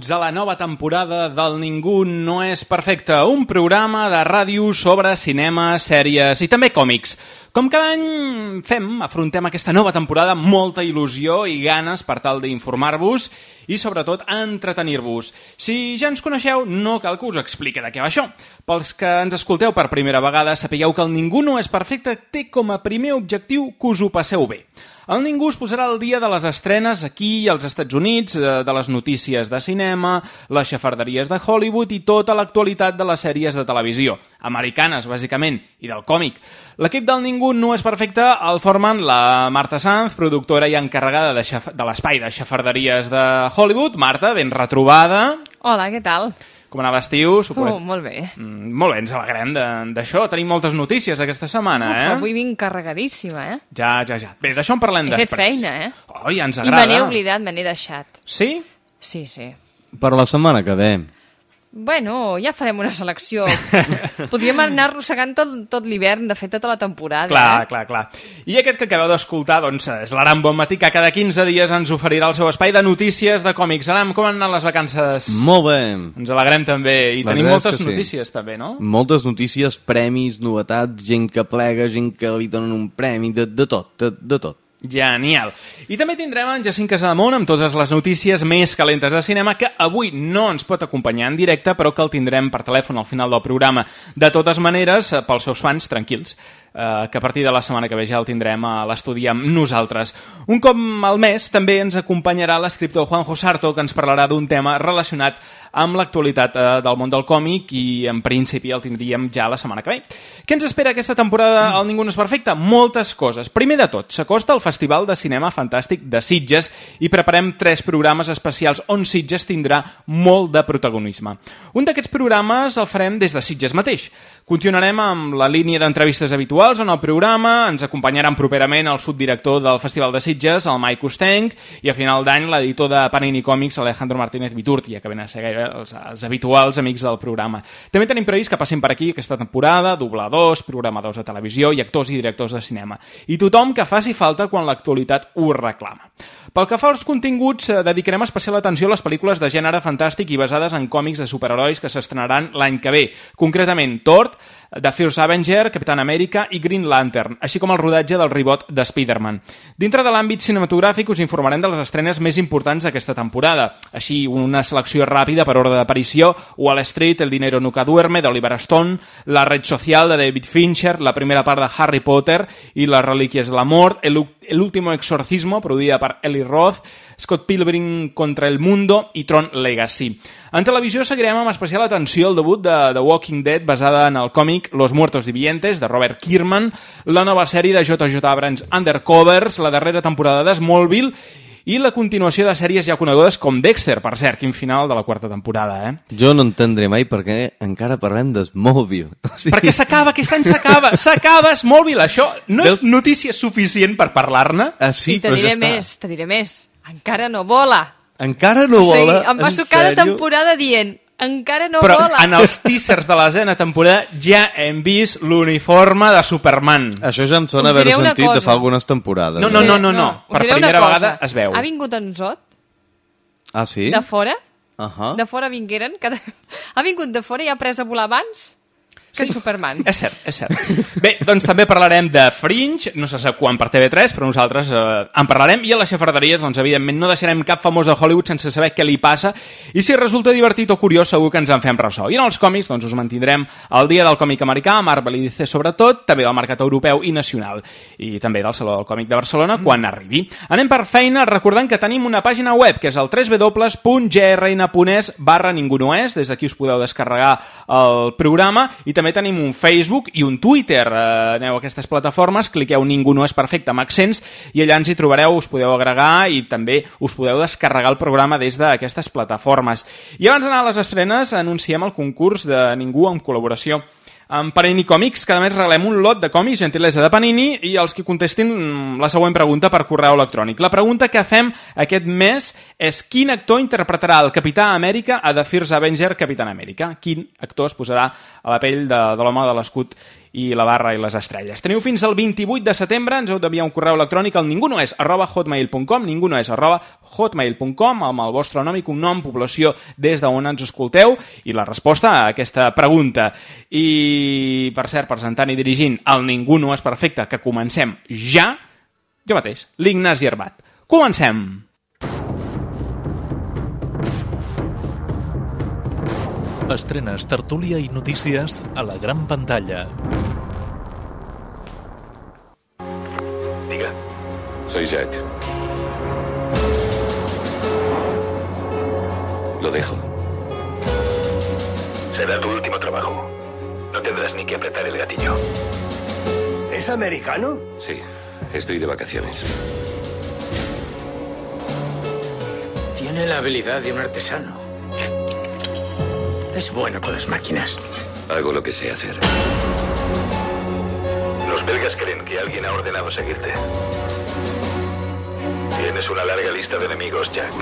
Benvinguts a la nova temporada del Ningú no és perfecte, un programa de ràdio sobre cinema, sèries i també còmics. Com cada any fem, afrontem aquesta nova temporada amb molta il·lusió i ganes per tal d'informar-vos i sobretot entretenir-vos. Si ja ens coneixeu, no cal que us expliqui de què va això. Pels que ens escolteu per primera vegada, sapigueu que el Ningú no és perfecte té com a primer objectiu que us ho passeu bé. El Ningú es posarà el dia de les estrenes aquí als Estats Units, eh, de les notícies de cinema, les xafarderies de Hollywood i tota l'actualitat de les sèries de televisió, americanes, bàsicament, i del còmic. L'equip del Ningú no és perfecte, el formen la Marta Sanz, productora i encarregada de, xaf de l'espai de xafarderies de Hollywood. Marta, ben retrobada. Hola, què tal? Com anava l'estiu? Suposo... Oh, molt bé. Mm, molt bé, ens alegrem d'això. Tenim moltes notícies aquesta setmana, Uf, eh? avui vinc carregadíssima, eh? Ja, ja, ja. Bé, d'això en parlem He fet després. feina, eh? Oh, ja ens I me agrada. n'he oblidat, me n'he deixat. Sí? Sí, sí. Per la setmana que ve. Bueno, ja farem una selecció. Podríem anar arrossegant tot, tot l'hivern, de fet, tota la temporada. Clar, eh? clar, clar. I aquest que acabeu d'escoltar, doncs, és l'Aram Bon Matí, que cada 15 dies ens oferirà el seu espai de notícies de còmics. Aram, com han anat les vacances? Molt bé. Ens alegrem també. I La tenim moltes sí. notícies també, no? Moltes notícies, premis, novetats, gent que plega, gent que li donen un premi, de, de tot, de, de tot. Genial. I també tindrem en Jacint Casademont amb totes les notícies més calentes de cinema que avui no ens pot acompanyar en directe però que el tindrem per telèfon al final del programa. De totes maneres, eh, pels seus fans, tranquils, eh, que a partir de la setmana que ve ja el tindrem a l'estudi amb nosaltres. Un cop al mes també ens acompanyarà l'escriptor Juanjo Sarto que ens parlarà d'un tema relacionat amb l'actualitat eh, del món del còmic i en principi el tindríem ja la setmana que ve. Què ens espera aquesta temporada al Ningú no és perfecte? Moltes coses. Primer de tot, s'acosta el Festival de Cinema Fantàstic de Sitges i preparem tres programes especials on Sitges tindrà molt de protagonisme. Un d'aquests programes el farem des de Sitges mateix. Continuarem amb la línia d'entrevistes habituals on el programa ens acompanyaran properament el subdirector del Festival de Sitges, el Mike Ustenc, i a final d'any l'editor de Panini Còmics, Alejandro Martínez Viturtia, que ven a ser els, els habituals amics del programa. També tenim previst que passin per aquí aquesta temporada dobladors, programadors de televisió i actors i directors de cinema. I tothom que faci falta quan l'actualitat ho reclama. Pel que fa als continguts, eh, dedicarem especial atenció a les pel·lícules de gènere fantàstic i basades en còmics de superherois que s'estrenaran l'any que ve. Concretament, Thor, The First Avenger, Capitán Amèrica i Green Lantern, així com el rodatge del rebot de Spider-Man. Dintre de l'àmbit cinematogràfic us informarem de les estrenes més importants d'aquesta temporada. Així, una selecció ràpida per ordre d'aparició, Wall Street, El dinero nunca duerme, d'Oliver Stone, La red social, de David Fincher, la primera part de Harry Potter i Les relíquies de la mort, El, exorcismo, produïda per Eli Roth, Scott Pilgrim contra el Mundo i Tron Legacy. En televisió seguirem amb especial atenció el debut de The Walking Dead basada en el còmic Los Muertos Vivientes de Robert Kierman, la nova sèrie de J.J. Abrams Undercovers, la darrera temporada de Smallville i la continuació de sèries ja conegudes com Dexter, per cert, quin final de la quarta temporada, eh? Jo no entendré mai per què encara parlem de Smallville. O sigui, Perquè s'acaba, aquest any s'acaba, s'acaba Smallville, això no és Veus? notícia suficient per parlar-ne? Ah, sí, I te però diré ja està. més, te diré més. Encara no vola. Encara no o sigui, vola? em passo cada sèrio? temporada dient encara no Però vola. en els teasers de la desena temporada ja hem vist l'uniforme de Superman. Això ja em sona haver-ho una sentit de cosa. fa algunes temporades. No, no, eh? no, no, no. Us Per primera cosa. vegada es veu. Ha vingut en Zot, Ah, sí? de fora, Uh -huh. de fora vingueren, cada... ha vingut de fora i ha pres a volar abans. Que en Superman. És cert, és cert. Bé, doncs també parlarem de Fringe, no se sap quan per TV3, però nosaltres eh, en parlarem, i a les xafarderies, doncs, evidentment, no deixarem cap famós de Hollywood sense saber què li passa, i si resulta divertit o curiós, segur que ens en fem ressò. I en els còmics, doncs, us mantindrem el dia del còmic americà, Marvel i DC sobretot, també del mercat europeu i nacional, i també del Saló del Còmic de Barcelona, mm. quan arribi. Anem per feina recordant que tenim una pàgina web, que és el www.grn.es barra ningú no és, des d'aquí us podeu descarregar el programa, i també tenim un Facebook i un Twitter. Eh, aneu a aquestes plataformes, cliqueu Ningú no és perfecte amb accents i allà ens hi trobareu, us podeu agregar i també us podeu descarregar el programa des d'aquestes plataformes. I abans d'anar a les estrenes anunciem el concurs de Ningú en col·laboració amb Panini Còmics, cada mes regalem un lot de còmics, gentilesa de Panini, i els que contestin la següent pregunta per correu electrònic. La pregunta que fem aquest mes és quin actor interpretarà el Capità Amèrica a The First Avenger Capitán Amèrica? Quin actor es posarà a la pell de, de l'home de l'escut i la barra i les estrelles. Teniu fins al 28 de setembre, ens heu d'enviar un correu electrònic al ningunoes arroba hotmail.com, ningunoes arroba hotmail.com, amb el vostre nom i cognom, població des d'on ens escolteu, i la resposta a aquesta pregunta. I, per cert, presentant i dirigint el Ningú no és perfecte, que comencem ja, jo mateix, l'Ignasi Herbat. Comencem! Estrenes, tertúlia i notícies a la gran pantalla. Diga. Soy Jack. Lo dejo. Será tu último trabajo. No tendrás ni que apretar el gatillo. ¿Es americano? Sí, estoy de vacaciones. Tiene la habilidad de un artesano. Es bueno con las máquinas. Hago lo que sé hacer. Los belgas creen que alguien ha ordenado seguirte. Tienes una larga lista de enemigos, Jack.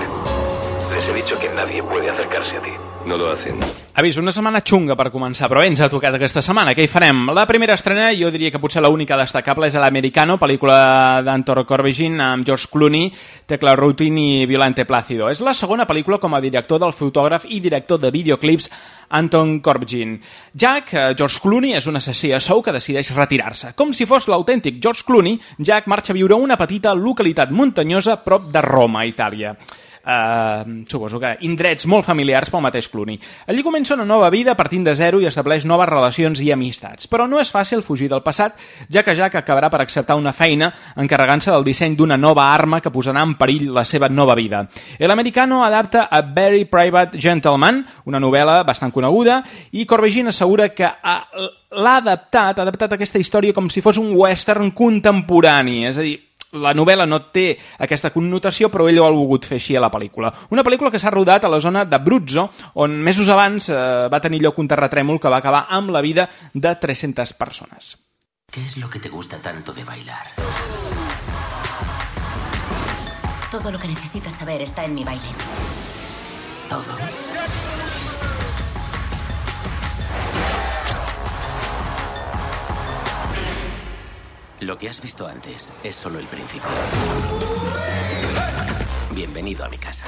Les he dicho que nadie puede acercarse a ti. No lo hacen. Ha vist una setmana xunga per començar, però ens ha tocat aquesta setmana. Què hi farem? La primera estrena, jo diria que potser l'única destacable és l'Americano, pel·lícula d'Antor Corbijn amb George Clooney, Tecla Rutin i Violante Plácido. És la segona pel·lícula com a director del fotògraf i director de videoclips Anton Corbijn. Jack, eh, George Clooney, és un assassí a sou que decideix retirar-se. Com si fos l'autèntic George Clooney, Jack marxa a viure a una petita localitat muntanyosa prop de Roma, Itàlia eh, suposo que indrets molt familiars pel mateix Clooney. Allí comença una nova vida partint de zero i estableix noves relacions i amistats. Però no és fàcil fugir del passat, ja que Jack acabarà per acceptar una feina encarregant-se del disseny d'una nova arma que posarà en perill la seva nova vida. El americano adapta a Very Private Gentleman, una novel·la bastant coneguda, i Corbegin assegura que l'ha adaptat, ha adaptat aquesta història com si fos un western contemporani, és a dir, la novel·la no té aquesta connotació, però ell ho ha volgut fer així a la pel·lícula. Una pel·lícula que s'ha rodat a la zona de Bruzzo, on mesos abans eh, va tenir lloc un terratrèmol que va acabar amb la vida de 300 persones. ¿Qué es lo que te gusta tanto de bailar? Todo lo que necesitas saber está en mi baile. ¿Todo? Lo que has visto antes es solo el principio. Bienvenido a mi casa.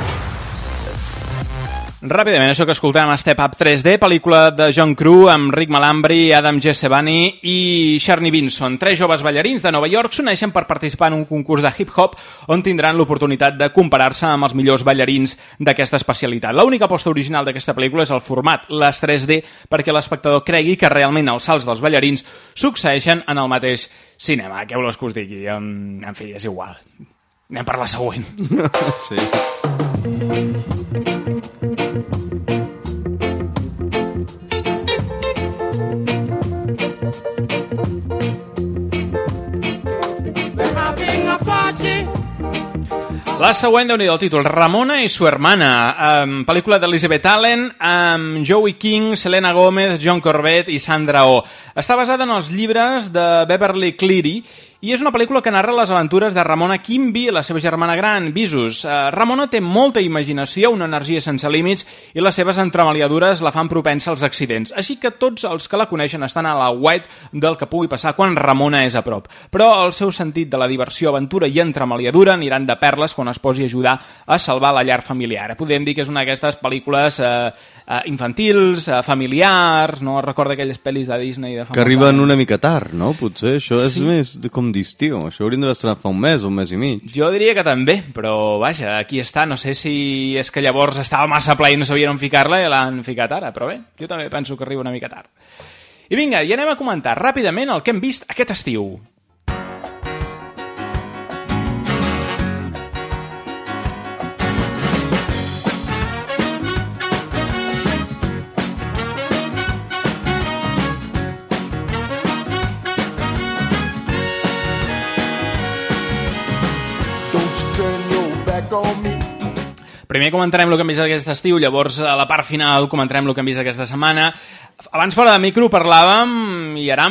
Ràpidament, això que escoltem, Step Up 3D, pel·lícula de John Crew amb Rick Malambri, Adam Gessebani i Sharni Vinson. Tres joves ballarins de Nova York s'uneixen per participar en un concurs de hip-hop on tindran l'oportunitat de comparar-se amb els millors ballarins d'aquesta especialitat. L'única aposta original d'aquesta pel·lícula és el format, les 3D, perquè l'espectador cregui que realment els salts dels ballarins succeeixen en el mateix cinema. Què voleu que us digui? En, en fi, és igual. Anem per la següent. sí. La següent, déu nhi el títol, Ramona i su hermana, um, pel·lícula d'Elizabeth Allen, amb Joey King, Selena Gomez, John Corbett i Sandra Oh. Està basada en els llibres de Beverly Cleary I és una pel·lícula que narra les aventures de Ramona Quimby i la seva germana gran, Visus. Uh, Ramona té molta imaginació, una energia sense límits i les seves entremaliadures la fan propensa als accidents. Així que tots els que la coneixen estan a la white del que pugui passar quan Ramona és a prop. Però el seu sentit de la diversió, aventura i entremaliadura aniran de perles quan es posi a ajudar a salvar la llar familiar. Podríem dir que és una d'aquestes pel·lícules eh, eh, infantils, eh, familiars, no recorda aquelles pel·lis de Disney de fa Que arriben anys. una mica tard, no? Potser això és Sí. més de- d'estiu. Això hauríem d'haver estrenat fa un mes o un mes i mig. Jo diria que també, però vaja, aquí està. No sé si és que llavors estava massa ple i no sabien on ficar-la i l'han ficat ara, però bé, jo també penso que arriba una mica tard. I vinga, i anem a comentar ràpidament el que hem vist aquest estiu. Primer comentarem el que hem vist aquest estiu, llavors a la part final comentarem el que hem vist aquesta setmana. Abans fora de micro parlàvem, i ara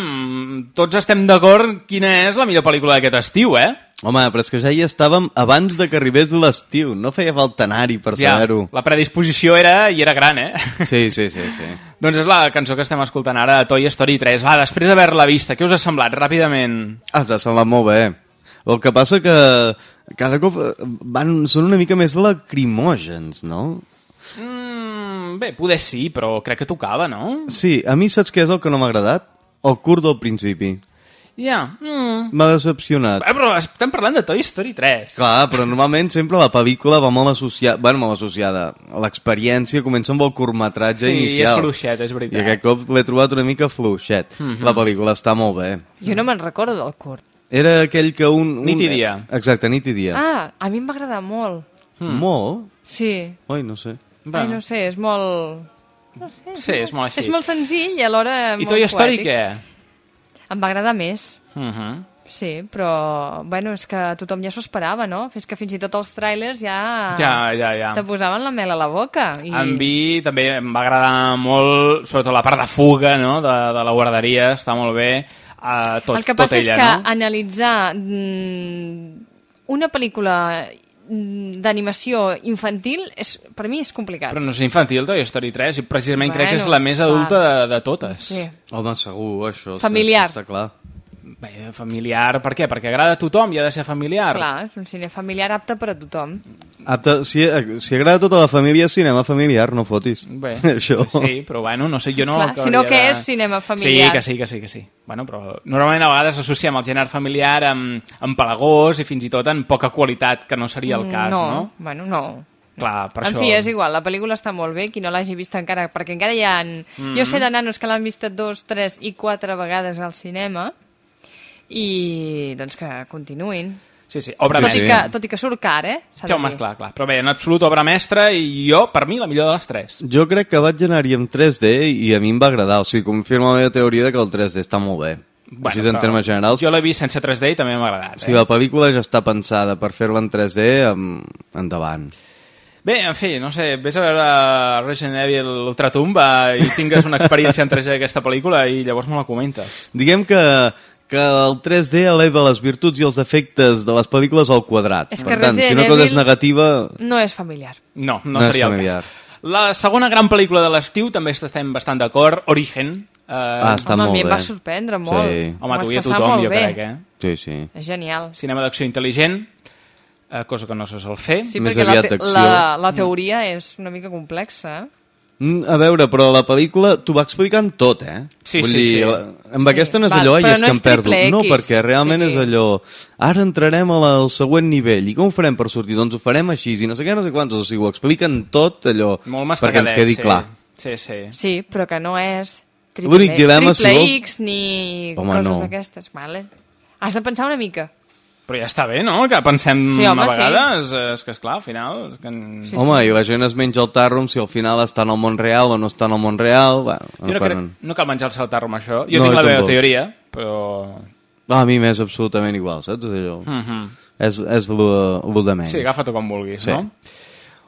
tots estem d'acord quina és la millor pel·lícula d'aquest estiu, eh? Home, però és que ja hi estàvem abans de que arribés l'estiu. No feia falta anar-hi per saber-ho. la predisposició era i era gran, eh? Sí, sí, sí, sí. doncs és la cançó que estem escoltant ara, Toy Story 3. Va, després d'haver-la vista, què us ha semblat? Ràpidament. Ah, s'ha semblat molt bé. El que passa que cada cop eh, van, són una mica més lacrimògens, no? Mm, bé, poder sí, però crec que tocava, no? Sí, a mi saps què és el que no m'ha agradat? El curt del principi. Ja. Mm. M'ha decepcionat. Eh, però estem parlant de Toy Story 3. Clar, però normalment sempre la pel·lícula va molt associada... Bueno, molt associada. L'experiència comença amb el curtmetratge Sí, inicial. és fluixet, és veritat. I aquest cop l'he trobat una mica fluixet. Mhm. La pel·lícula està molt bé. Jo no me'n recordo del curt. Era aquell que un... un... Nit i dia. Exacte, nit i dia. Ah, a mi em va agradar molt. Mm. Molt? Sí. Oi, no sé. Ai, no sé, és molt... No sé, Sí, és molt així. És molt senzill i alhora I molt Toy Story poètic. què? Em va agradar més. Uh -huh. Sí, però, bueno, és que tothom ja s'ho esperava, no? És que fins i tot els trailers ja... Ja, ja, ja. Te posaven la mel a la boca. I... En Vi també em va agradar molt, sobretot la part de fuga no? de, de la guarderia, està molt bé. Uh, tot, El que passa tot ella, és que no? analitzar mm, una pel·lícula mm, d'animació infantil és, per mi és complicat. Però no és infantil, Toy Story 3, i precisament crec que és Bueno, la més adulta de, de totes. Sí. Home, segur, això. sí, Familiar. Està clar. Bé, familiar, per què? Perquè agrada a tothom i ha de ser familiar. Clar, és un cine familiar apte per a tothom. Apte, si, si agrada a tota la família, cinema familiar, no fotis. Bé, Això. sí, però bueno, no sé, jo no... Clar, si no, acabaria què és cinema familiar? Sí, que sí, que sí, que sí. Bueno, però normalment a vegades associem el gènere familiar amb, amb pelagós i fins i tot en poca qualitat, que no seria el cas, no? no? Bueno, no. Clar, per en això... fi, és igual, la pel·lícula està molt bé, qui no l'hagi vist encara, perquè encara hi ha... Mhm. Jo sé de nanos que l'han vist dos, tres i quatre vegades al cinema, i doncs que continuïn. Sí, sí, obra tot, i mestra. que, tot i que surt car, eh? Sí, home, clar, clar. Però bé, en absolut obra mestra i jo, per mi, la millor de les tres. Jo crec que vaig anar-hi amb 3D i a mi em va agradar. O sigui, confirma la meva teoria de que el 3D està molt bé. Bueno, Així en termes generals. Jo l'he vist sense 3D i també m'ha agradat. Si eh? la pel·lícula ja està pensada per fer-la en 3D, em... endavant. Bé, en fi, no sé, vés a veure Resident Evil Ultratumba i tingues una experiència en 3D d'aquesta pel·lícula i llavors me la comentes. Diguem que, que el 3D eleva les virtuts i els defectes de les pel·lícules al quadrat. És per tant, si una cosa és negativa... No és familiar. No, no, No seria el familiar. cas. La segona gran pel·lícula de l'estiu, també estem bastant d'acord, Origen. Eh, Ah, està Home, a molt mi em bé. va sorprendre molt. Sí. Home, tu i a tothom, jo bé. crec, eh? Sí, sí. És genial. Cinema d'acció intel·ligent, eh, cosa que no se sol fer. Sí, Més perquè la, te la, la teoria és una mica complexa. eh? Mm, A veure, però la pel·lícula t'ho va explicant tot, eh? Sí, Vull sí, dir, sí. Amb Sí. aquesta no és Val, allò, però és no que és em perdo. triple No, X, perquè realment sí. és allò... Ara entrarem la- al següent nivell. I com ho farem per sortir? Doncs ho farem així, i no sé què, no sé quantos. O sigui, ho expliquen tot, allò, Molt perquè ens quedi sí. clar. Sí, sí. Sí, però que no és triple, triple vols- X ni Home, coses no. d'aquestes. Vale. Has de pensar una mica. Però ja està bé, no?, que pensem Sí, home, a sí. vegades. És que, esclar, al final... És que... Sí, Home, i la gent es menja el tarro si al final està en el món real o no està en el món real. Bueno, Jo no, crec, quan- no cal menjar-se el tarro amb això. Jo No, tinc la meva teoria, però... A mi m'és absolutament igual, saps? És allò... Mm -hmm. És, és lo, lo de menys. Sí, agafa-t'ho com vulguis, Sí. no?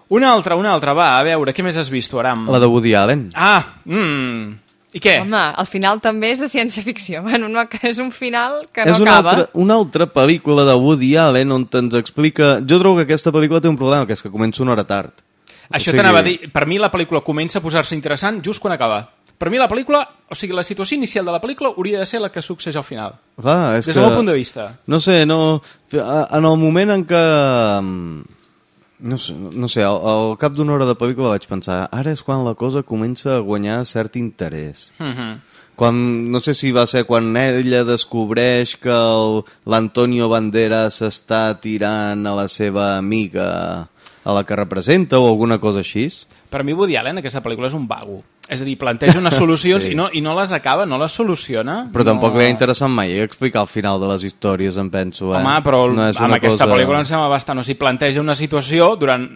Una altra, una altra, va, a veure, què més has vist tu, Aram? La de Woody Allen. Ah, mm, I què? Home, al final també és de ciència-ficció. Bueno, no, que és un final que és no una acaba. altra, una altra pel·lícula de Woody Allen on ens explica... Jo trobo que aquesta pel·lícula té un problema, que és que comença una hora tard. Això O sigui- t'anava a dir, per mi la pel·lícula comença a posar-se interessant just quan acaba. Per mi la pel·lícula, o sigui, la situació inicial de la pel·lícula hauria de ser la que succeeix al final. Clar, és Des que... del meu punt de vista. No sé, no... a- En el moment en què... No sé, no sé al, al cap d'una hora de pel·lícula vaig pensar ara és quan la cosa comença a guanyar cert interès. Uh -huh. Quan, no sé si va ser quan ella descobreix que l'Antonio Banderas està tirant a la seva amiga a la que representa o alguna cosa així. Per mi Woody Allen, aquesta pel·lícula és un vago. És a dir, planteja unes solucions Sí. i, no, i no les acaba, no les soluciona. Però tampoc no... li ha interessat mai explicar el final de les històries, em penso. Eh? Home, però no és amb aquesta cosa... pel·lícula em sembla bastant. O sigui, planteja una situació durant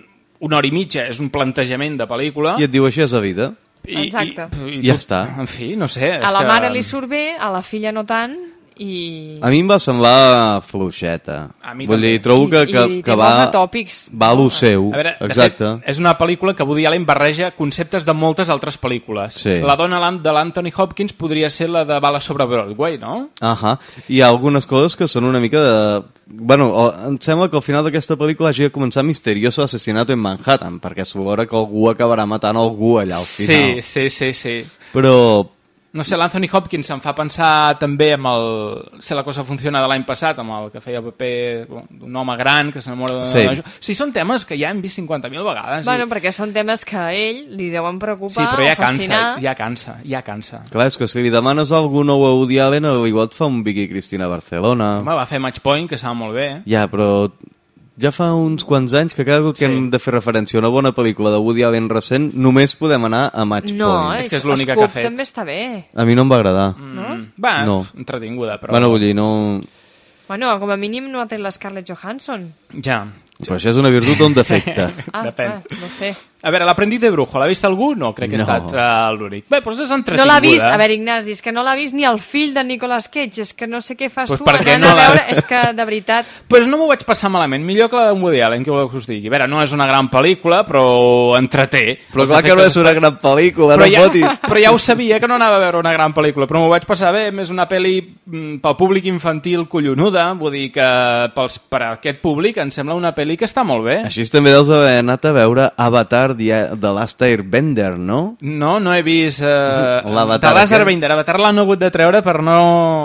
una hora i mitja, és un plantejament de pel·lícula. I et diu així és la vida. I, Exacte. I, I ja està. En fi, no sé. A és la que... mare li surt bé, a la filla no tant, i... A mi em va semblar fluixeta. A mi Vull també. dir, trobo que, I- que, i que va, molts atòpics. va a lo seu. A veure, Exacte. fet, és una pel·lícula que Woody Allen barreja conceptes de moltes altres pel·lícules. Sí. La dona de l'Anthony Hopkins podria ser la de Bala sobre Broadway, no? Ahà. Hi ha algunes coses que són una mica de... Bueno, em sembla que al final d'aquesta pel·lícula hagi de començar Misterioso Asesinato en Manhattan, perquè s'ho que algú acabarà matant algú allà al final. Sí, sí, sí, sí. Però No sé, l'Anthony Hopkins em fa pensar també amb el... Sé la cosa funciona de l'any passat, amb el que feia el paper d'un home gran que s'enamora d'una Sí. dona. O sigui, són temes que ja hem vist 50.000 vegades. Bueno, i... perquè són temes que a ell li deuen Sí, preocupar però ja o fascinar. cansa, ja cansa, ja cansa. Clar, és que si li demanes algú nou a Woody Allen, igual et fa un Vicky Cristina Barcelona. Home, va fer Match Point, que estava molt bé. Ja, però ja fa uns quants anys que cada cop que Sí. hem de fer referència a una bona pel·lícula de Woody Allen recent, només podem anar a Match No, Point. És que és l'única que ha fet. també està bé. A mi no em va agradar. No? Va, No. entretinguda, però... Bueno, vull dir, no... Bueno, com a mínim no ha tret l'Scarlett Johansson. Ja. Però això és una virtut o un defecte? Ah, Depèn. ah, no sé. A veure, l'aprendiz de Brujo, l'ha vist algú? No, crec que No. ha estat uh, l'únic. Bé, doncs és No entretinguda. l'ha vist, a veure, Ignasi, és que no l'ha vist ni el fill de Nicolas Cage, és que no sé què fas Pues tu anant no a veure, és que de veritat... Pues no m'ho vaig passar malament, millor que la de Woody Allen, que voleu que us digui. A veure, no és una gran pel·lícula, però entreté. Però clar que no és una gran pel·lícula, però no ja, fotis. però ja ho sabia que no anava a veure una gran pel·lícula, però m'ho vaig passar bé, més una pel·li mm, pel públic infantil collonuda, vull dir que pels, per a aquest públic em sembla una pel·li que està molt bé. Així també deus haver anat a veure Avatar The, The Last Airbender, no? No, no he vist... Eh, L'Avatar de aquest? Binder. Avatar l'han hagut de treure per no...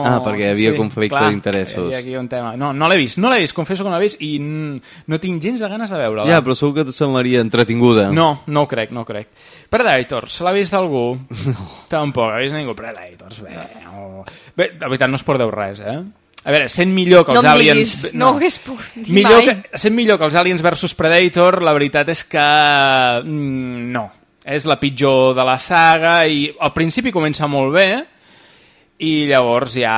Ah, perquè hi havia conflicte clar, d'interessos. Hi havia aquí un tema. No, no l'he vist, no l'he vist, confesso que no l'he vist i no tinc gens de ganes de veure-la. Ja, però segur que et semblaria entretinguda. No, no ho crec, no ho crec. Predators, l'ha vist algú? No. Tampoc, ha vist ningú. Predators, bé. No. Bé, de veritat, no es perdeu res, eh? A veure, sent millor que No els em aliens... diguis, no ho hagués pogut dir millor mai. que, Sent millor que els aliens versus Predator, la veritat és que... Mm, no. És la pitjor de la saga i al principi comença molt bé i llavors ja...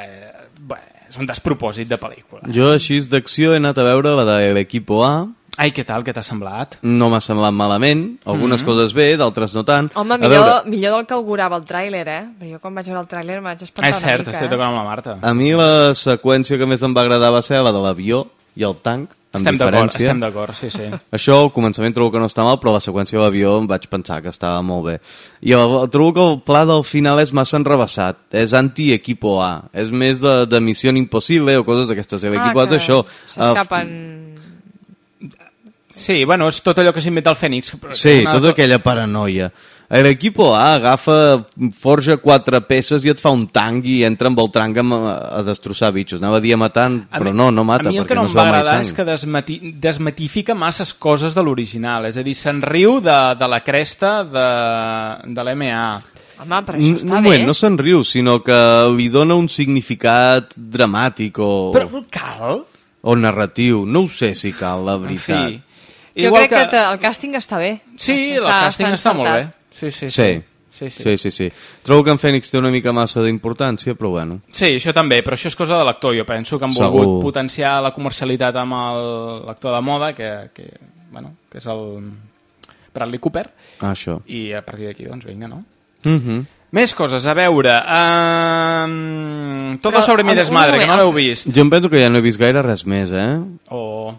Eh, bé, és un despropòsit de pel·lícula. Jo així d'acció he anat a veure la de l'Equipo A, Ai, què tal, què t'ha semblat? no m'ha semblat malament, algunes Mhm. coses bé, d'altres no tant. Home, A millor, veure, millor del que augurava el tràiler, eh? Però jo quan vaig veure el tràiler em vaig espantar és cert, una mica, estic eh? tocant amb la Marta. a mi la seqüència que més em va agradar va ser la de l'avió i el tanc, amb Estem d'acord, diferència. estem d'acord, sí, sí. Això al començament trobo que no està mal, però la seqüència de l'avió em vaig pensar que estava molt bé. I el, trobo que el pla del final és massa enrebaçat. És anti-equipo A. És més de, de missió impossible o coses d'aquestes. L'equipo A és Ah, que això. S'escapen... Sí, bueno, és tot allò que s'inventa el Fènix. però Sí, una- tota aquella paranoia. L'equipo A agafa, forja quatre peces i et fa un tanc i entra amb el tanc a, a destrossar bitxos. Anava a dir a matant, però mi- no, no mata, A mi el perquè que no no em es va agradar sang. és que desmati desmatifica masses coses de l'original. És a dir, se'n riu de, de la cresta de, de l'MA. Home, però això Un està moment, bé. no se'n riu, sinó que li dona un significat dramàtic o, Però cal? o narratiu. No ho sé si cal, la En veritat. fi. Jo crec que, que el càsting està bé. Sí, el càsting està, molt bé. Sí, sí, sí. Sí. Sí, sí. Sí, sí, sí. Trobo que en Fènix té una mica massa d'importància, però bueno. Sí, això també, però això és cosa de l'actor. Jo penso que han Segur. volgut potenciar la comercialitat amb el- l'actor de moda, que, que, bueno, que és el Bradley Cooper, Ah, això. i a partir d'aquí, doncs vinga, no? Mm -hmm. Més coses, a veure... Um, todo Però, sobre mi desmadre, que no l'heu vist. Jo em penso que ja no he vist gaire res més, eh? O...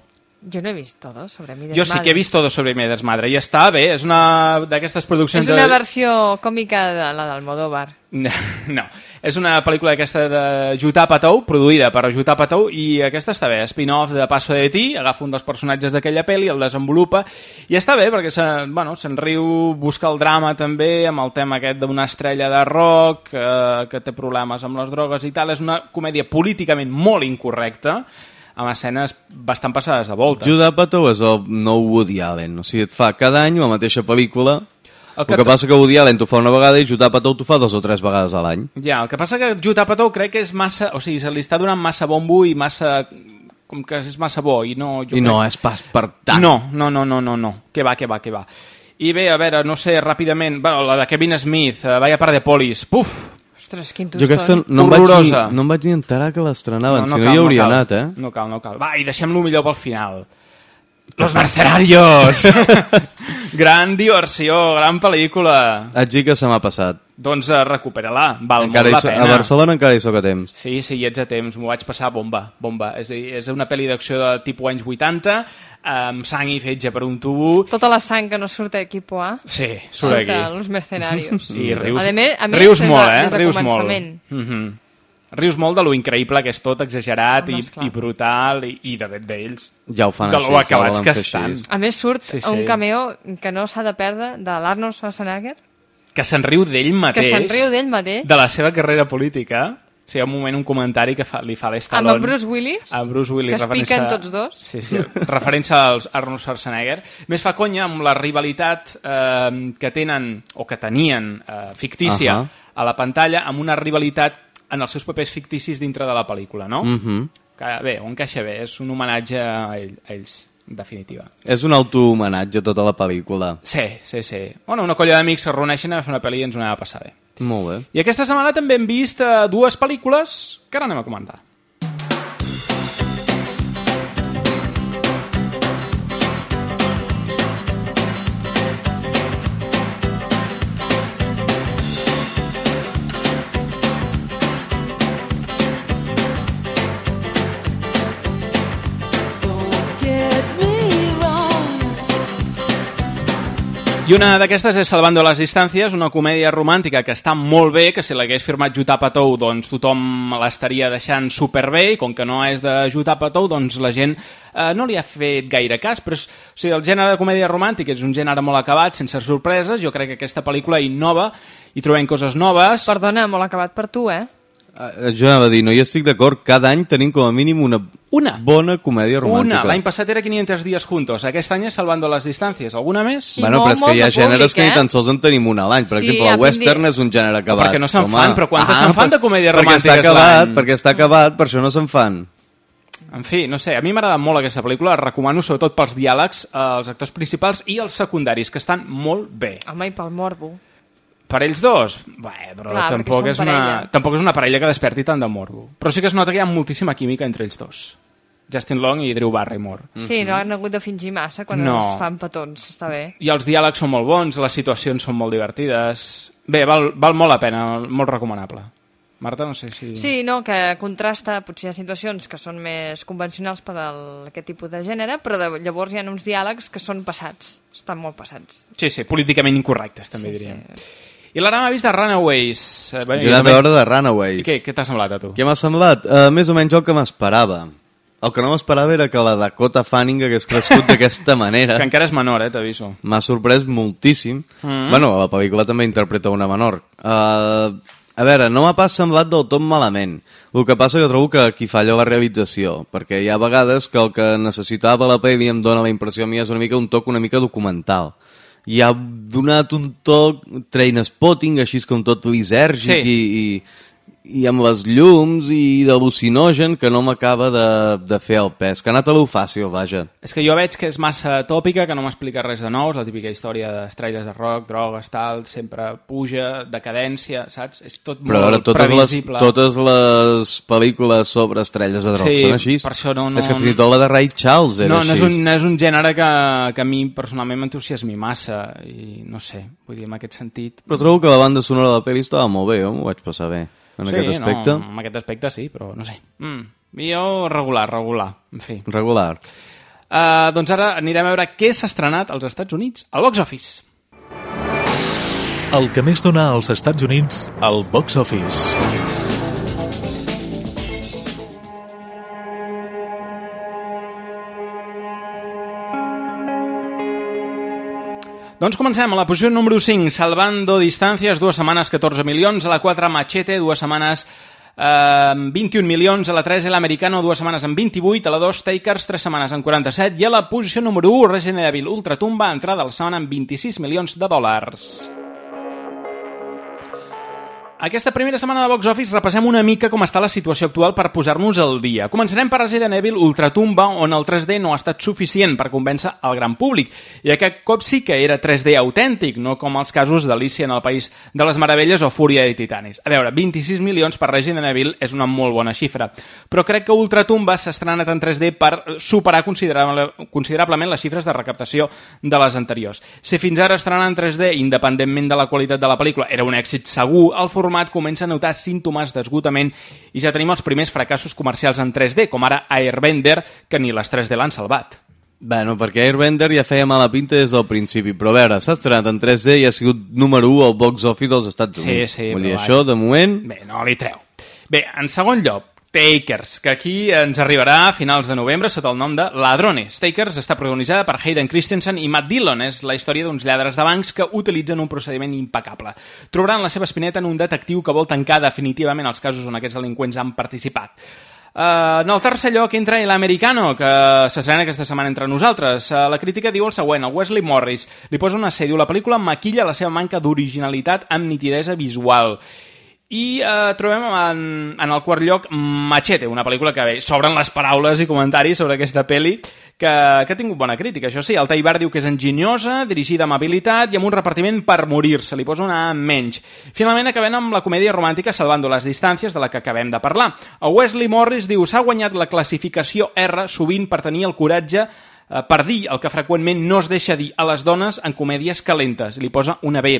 Jo no he vist todo sobre mi desmadre. Jo sí que he vist todo sobre mi desmadre i està bé, és una d'aquestes produccions... És una de... versió còmica de la d'Almodóvar. No, no, és una pel·lícula aquesta de Jutà Patou, produïda per Jutà Patou, i aquesta està bé, spin-off de Paso de Ti, agafa un dels personatges d'aquella pel·li, el desenvolupa, i està bé perquè se'n bueno, se'n riu, busca el drama també, amb el tema aquest d'una estrella de rock, eh, que té problemes amb les drogues i tal, és una comèdia políticament molt incorrecta, amb escenes bastant passades de volta. Judd Apatow és el nou Woody Allen. O sigui, et fa cada any la mateixa pel·lícula, El el que que, passa que Woody Allen t'ho fa una vegada i Judd Apatow t'ho fa dos o tres vegades a l'any. Ja, el que passa que Jutà Patou crec que és massa... O sigui, se li està donant massa bombo i massa... Com que és massa bo i no... Jo I no crec- és pas per tant. No, no, no, no, no, no. Que va, que va, que va. I bé, a veure, no sé, ràpidament... Bueno, la de Kevin Smith, uh, Vaya par de polis. Puf! Ostres, quin Jo aquesta tostó. no em, vaig ni, Horrorosa. no em vaig ni enterar que l'estrenaven, si no cal, hi hauria cal. anat, eh? No cal, no cal. Va, i deixem-lo millor pel final. Los Mercenarios! gran diversió, gran pel·lícula. Et dic que se m'ha passat. Doncs uh, recupera-la, val Encara molt la a pena. Barcelona encara hi sóc a temps. Sí, sí, hi ets a temps, m'ho vaig passar bomba, bomba. És, a dir, és una pel·li d'acció de tipus anys 80, amb sang i fetge per un tubo. Tota la sang que no surt a Equipo A. Sí, surt aquí. a los mercenarios. I rius, A més- a més, rius des de- molt, eh? des de rius molt. Mm -hmm. Rius molt de lo increïble que és tot, exagerat Home, i, i brutal, i, i de fet d'ells, Ja ho fan de així, lo acabats que estan. així. A més, surt Sí, sí, sí. un cameo que no s'ha de perdre de l'Arnold Schwarzenegger, Que se'n riu d'ell mateix. que se'n riu d'ell mateix, De la seva carrera política. O sigui, hi ha un moment, un comentari que fa, li fa amb l'Stallone. el Bruce Willis, a Bruce Willis, que es piquen tots dos. Sí, sí, referència als Arnold Schwarzenegger. Més fa conya amb la rivalitat eh, que tenen, o que tenien, eh, fictícia, Ahà. a la pantalla, amb una rivalitat en els seus papers ficticis dintre de la pel·lícula, no? Mhm. Que, bé, ho encaixa bé, és un homenatge a, ell, a ells, definitiva. És un autohomenatge tota la pel·lícula. Sí, sí, sí. Bueno, una colla d'amics se reuneixen a fer una pel·li i ens ho anem a passar bé. Molt bé. I aquesta setmana també hem vist eh, dues pel·lícules que ara anem a comentar. I una d'aquestes és Salvando les distàncies, una comèdia romàntica que està molt bé, que si l'hagués firmat Jutà Patou, doncs tothom l'estaria deixant superbé, i com que no és de Jutà Patou, doncs la gent eh, no li ha fet gaire cas, però o sigui, el gènere de comèdia romàntica és un gènere molt acabat, sense sorpreses, jo crec que aquesta pel·lícula innova i trobem coses noves. Perdona, molt acabat per tu, eh? Eh, Jo anava a dir, no hi estic d'acord, cada any tenim com a mínim una, Una. bona comèdia romàntica. Una, l'any passat era 500 dies juntos, aquest any és Salvando les distàncies. Alguna més? I Bueno, però és que hi ha gèneres públic, que ni eh? tan sols en tenim un a l'any. Per Sí, exemple, el western tindria- és un gènere acabat. Perquè no se'n fan, però quantes se'n fan de comèdies perquè està acabat, l'any? Perquè està acabat, per això no se'n fan. En fi, no sé, a mi m'ha agradat molt aquesta pel·lícula, la recomano sobretot pels diàlegs, eh, els actors principals i els secundaris, que estan molt bé. Home, i pel morbo. Per ells dos, bé, però Clar, tampoc, és una, parella. tampoc és una parella que desperti tant de morbo. Però sí que es nota que hi ha moltíssima química entre ells dos. Justin Long i Drew Barrymore. Sí, no han hagut de fingir massa quan No. es fan petons, està bé. I els diàlegs són molt bons, les situacions són molt divertides... Bé, val, val molt la pena, molt recomanable. Marta, no sé si... Sí, no, que contrasta, potser hi ha situacions que són més convencionals per a aquest tipus de gènere, però de, llavors hi ha uns diàlegs que són passats, estan molt passats. Sí, sí, políticament incorrectes, també Sí, diríem. sí. I l'ara m'ha vist de Runaways. Eh, Jo he anat a veure de Runaways. I què, què t'ha semblat a tu? Què m'ha semblat? Uh, més o menys el que m'esperava. El que no m'esperava era que la Dakota Fanning hagués crescut d'aquesta manera. Que encara és menor, eh, t'aviso. M'ha sorprès moltíssim. Mm. -hmm. Bueno, la pel·lícula també interpreta una menor. Uh, a veure, no m'ha pas semblat del tot malament. El que passa que trobo que aquí falla la realització, perquè hi ha vegades que el que necessitava la pel·li em dóna la impressió a mi és una mica un toc una mica documental. I ha donat un toc train spotting, així com tot lisèrgic Sí. i, i, i amb les llums i d'al·lucinogen que no m'acaba de, de fer el pes, que ha anat a lo fàcil, vaja. És que jo veig que és massa tòpica, que no m'explica res de nou, és la típica història d'estrelles de rock, drogues, tal, sempre puja, decadència, saps? És tot Però molt ara totes les, previsible. totes les pel·lícules sobre estrelles de droc Sí, són així. per això no- no- és que fins i tot la de Ray Charles era no, no, és així. un, no és un gènere que, que a mi personalment m'entusiasmi massa i no sé, vull dir, en aquest sentit... Però trobo que la banda sonora de la pel·li estava molt bé, jo m'ho vaig passar bé en sí, aquest aspecte. No, en aquest aspecte sí, però no sé. Mm, jo regular, regular, en fi. Regular. Uh, doncs ara anirem a veure què s'ha estrenat als Estats Units al box office. El que més dona als Estats Units al box office. Doncs comencem a la posició número 5, Salvando Distancias, dues setmanes 14 milions, a la 4 Machete, dues setmanes eh, 21 milions, a la 3 El Americano, dues setmanes amb 28, a la 2 Takers, tres setmanes amb 47, i a la posició número 1 Resident Evil Ultratumba, entrada a la setmana amb 26 milions de dòlars. Aquesta primera setmana de Box Office repassem una mica com està la situació actual per posar-nos al dia. Començarem per Resident Evil Ultratumba, on el 3D no ha estat suficient per convèncer el gran públic, i aquest cop sí que era 3D autèntic, no com els casos d'Alicia en el País de les Meravelles o Fúria de Titanis. A veure, 26 milions per Resident Evil és una molt bona xifra, però crec que Ultratumba s'ha estrenat en 3D per superar considerable, considerablement les xifres de recaptació de les anteriors. Si fins ara estrenar en 3D, independentment de la qualitat de la pel·lícula, era un èxit segur, el format format comença a notar símptomes d'esgotament i ja tenim els primers fracassos comercials en 3D, com ara Airbender, que ni les 3D l'han salvat. Bueno, perquè Airbender ja feia mala pinta des del principi, però a veure, s'ha estrenat en 3D i ha sigut número 1 al box office dels Estats Units. Sí, sí, Vull dir, això, de moment... Bé, no li treu. Bé, en segon lloc, Takers, que aquí ens arribarà a finals de novembre sota el nom de Ladrones. Takers està protagonitzada per Hayden Christensen i Matt Dillon. És la història d'uns lladres de bancs que utilitzen un procediment impecable. Trobaran la seva espineta en un detectiu que vol tancar definitivament els casos on aquests delinqüents han participat. Uh, en el tercer lloc entra l'Americano, que s'estrena aquesta setmana entre nosaltres. Uh, la crítica diu el següent, el Wesley Morris li posa una C, la pel·lícula maquilla la seva manca d'originalitat amb nitidesa visual. I eh, trobem en, en el quart lloc Machete, una pel·lícula que bé, s'obren les paraules i comentaris sobre aquesta pel·li que, que ha tingut bona crítica, això sí. El Taibar diu que és enginyosa, dirigida amb habilitat i amb un repartiment per morir-se, li posa una menys. Finalment acabem amb la comèdia romàntica Salvando les distàncies, de la que acabem de parlar. El Wesley Morris diu s'ha guanyat la classificació R sovint per tenir el coratge eh, per dir el que freqüentment no es deixa dir a les dones en comèdies calentes. Li posa una B.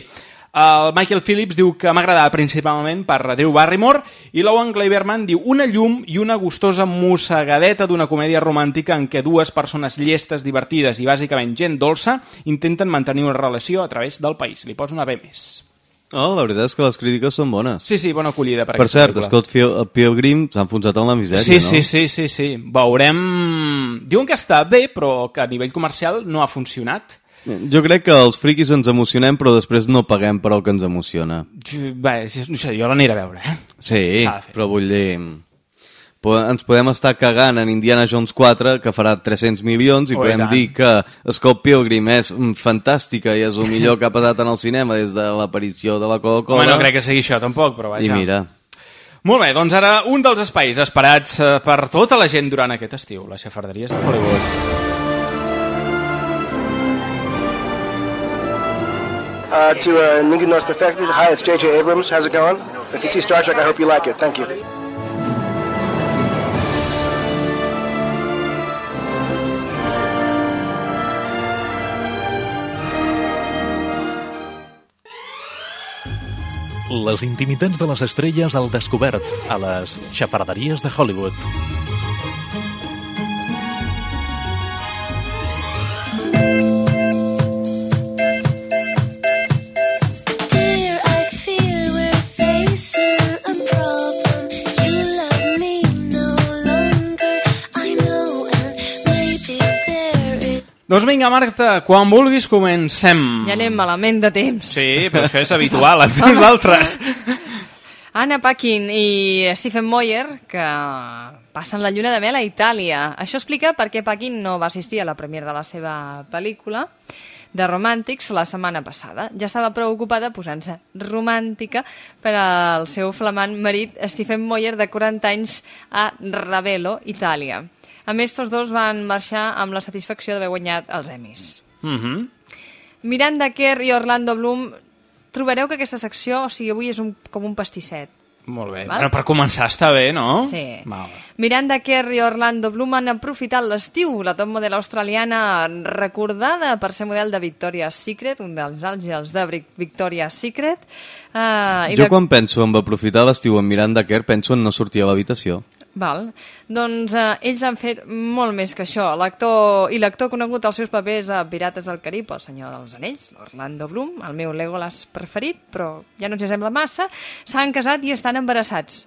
El Michael Phillips diu que m'ha agradat principalment per Drew Barrymore i l'Owen Gleiberman diu una llum i una gustosa mossegadeta d'una comèdia romàntica en què dues persones llestes, divertides i bàsicament gent dolça intenten mantenir una relació a través del país. Li poso una B més. Oh, la veritat és que les crítiques són bones. Sí, sí, bona acollida per, Per cert, pel·lícula. Scott Pil Pilgrim s'ha enfonsat en la misèria, Sí, no? sí, sí, sí, sí. Veurem... Diuen que està bé, però que a nivell comercial no ha funcionat. Jo crec que els friquis ens emocionem, però després no paguem per el que ens emociona. Bé, si- no sé, jo l'aniré a veure, eh? Sí, però vull dir... Ens podem estar cagant en Indiana Jones 4, que farà 300 milions, i Oh, i podem tant. dir que Scott Pilgrim és fantàstica i és el millor que ha passat en el cinema des de l'aparició de la Coca-Cola. Home, no crec que sigui això tampoc, però vaja. I mira, Molt bé, doncs ara un dels espais esperats eh, per tota la gent durant aquest estiu, les xafarderies de Hollywood. Uh, to uh, Nigga Knows Perfected, hi, it's J.J. Abrams. How's it going? If you see Star Trek, I hope you like it. Thank you. Les intimitats de les estrelles al descobert a les xafarderies de Hollywood. Doncs vinga, Marta, quan vulguis comencem. Ja anem malament de temps. Sí, però això és habitual entre nosaltres. Anna Paquin i Stephen Moyer, que passen la lluna de mel a Itàlia. Això explica per què Paquin no va assistir a la premiere de la seva pel·lícula de Romàntics la setmana passada. Ja estava preocupada posant-se romàntica per al seu flamant marit Stephen Moyer, de 40 anys, a Ravello, Itàlia. A més, tots dos van marxar amb la satisfacció d'haver guanyat els Emmys. Mm -hmm. Miranda Kerr i Orlando Bloom, trobareu que aquesta secció, o sigui, avui és un, com un pastisset. Molt bé. Val? Bueno, per començar està bé, no? Sí. Val. Miranda Kerr i Orlando Bloom han aprofitat l'estiu. La top model australiana recordada per ser model de Victoria's Secret, un dels àngels de Vic- Victoria's Secret. Uh, jo quan penso en aprofitar l'estiu en Miranda Kerr penso en no sortir a l'habitació. Val. Doncs eh, ells han fet molt més que això. L'actor i l'actor conegut als seus papers a Pirates del Carib, el senyor dels anells, l'Orlando Bloom, el meu Legolas preferit, però ja no ens sembla massa, s'han casat i estan embarassats.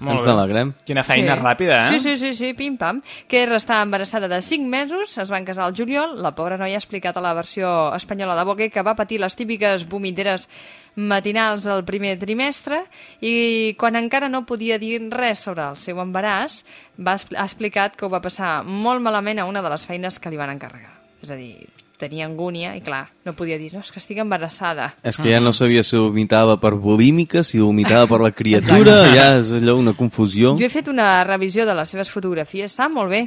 Ens n'alegrem. Quina feina Sí. ràpida, eh? Sí, sí, sí, sí, pim-pam. Kerr està embarassada de 5 mesos, es van casar al juliol, la pobra noia ha explicat a la versió espanyola de Vogue que va patir les típiques vomiteres matinals al primer trimestre i quan encara no podia dir res sobre el seu embaràs va, ha explicat que ho va passar molt malament a una de les feines que li van encarregar. És a dir, tenia angúnia i clar, no podia dir, no, és que estic embarassada. És que ja no sabia si vomitava per volímica, si vomitava per la criatura, ja és allò una confusió. Jo he fet una revisió de les seves fotografies, està molt bé.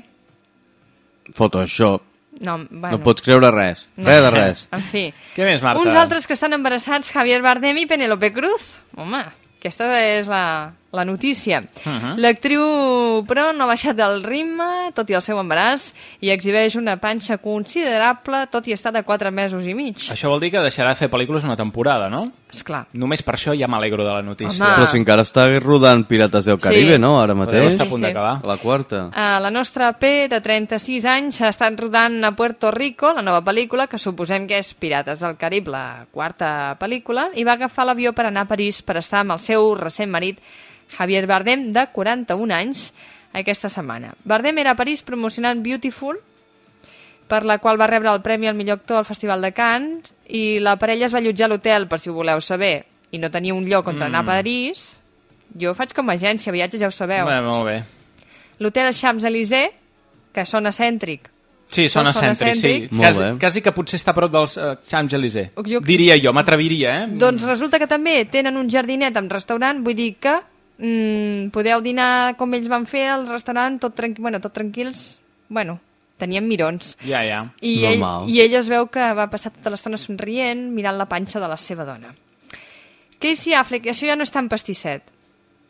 Photoshop. No, bueno. No pots creure res. No Res de res. En fi. Què més, Marta? Uns altres que estan embarassats, Javier Bardem i Penélope Cruz. Home, aquesta és la, la notícia. Uh -huh. L'actriu, però, no ha baixat del ritme, tot i el seu embaràs, i exhibeix una panxa considerable, tot i estar de 4 mesos i mig. Això vol dir que deixarà de fer pel·lícules una temporada, no? Esclar. Només per això ja m'alegro de la notícia. Home. Però si encara està rodant Pirates del Caribe, Sí. no? Ara mateix. estar a punt Sí, sí. d'acabar. La quarta. Uh, la nostra P, de 36 anys, ha estat rodant a Puerto Rico, la nova pel·lícula, que suposem que és Pirates del Carib, la quarta pel·lícula, i va agafar l'avió per anar a París per estar amb el seu recent marit, Javier Bardem, de 41 anys, aquesta setmana. Bardem era a París promocionant Beautiful, per la qual va rebre el premi al millor actor al Festival de Cannes, i la parella es va allotjar a l'hotel, per si ho voleu saber, i no tenia un lloc on anar a París. Jo faig com a agència, viatges, ja ho sabeu. Bé, molt bé. L'hotel Champs-Élysées, que sona cèntric. Sí, sona No, cèntric, sí. Molt Quasi, bé. quasi que potser està a prop dels uh, Champs-Élysées. Jo- Diria jo, m'atreviria, eh? Doncs resulta que també tenen un jardinet amb restaurant, vull dir que mm, podeu dinar com ells van fer al restaurant, tot, tranqui bueno, tot tranquils, bueno, tenien mirons. Ja, ja. I ell, Normal. I ell es veu que va passar tota l'estona somrient, mirant la panxa de la seva dona. Casey Affleck, això ja no és tan pastisset.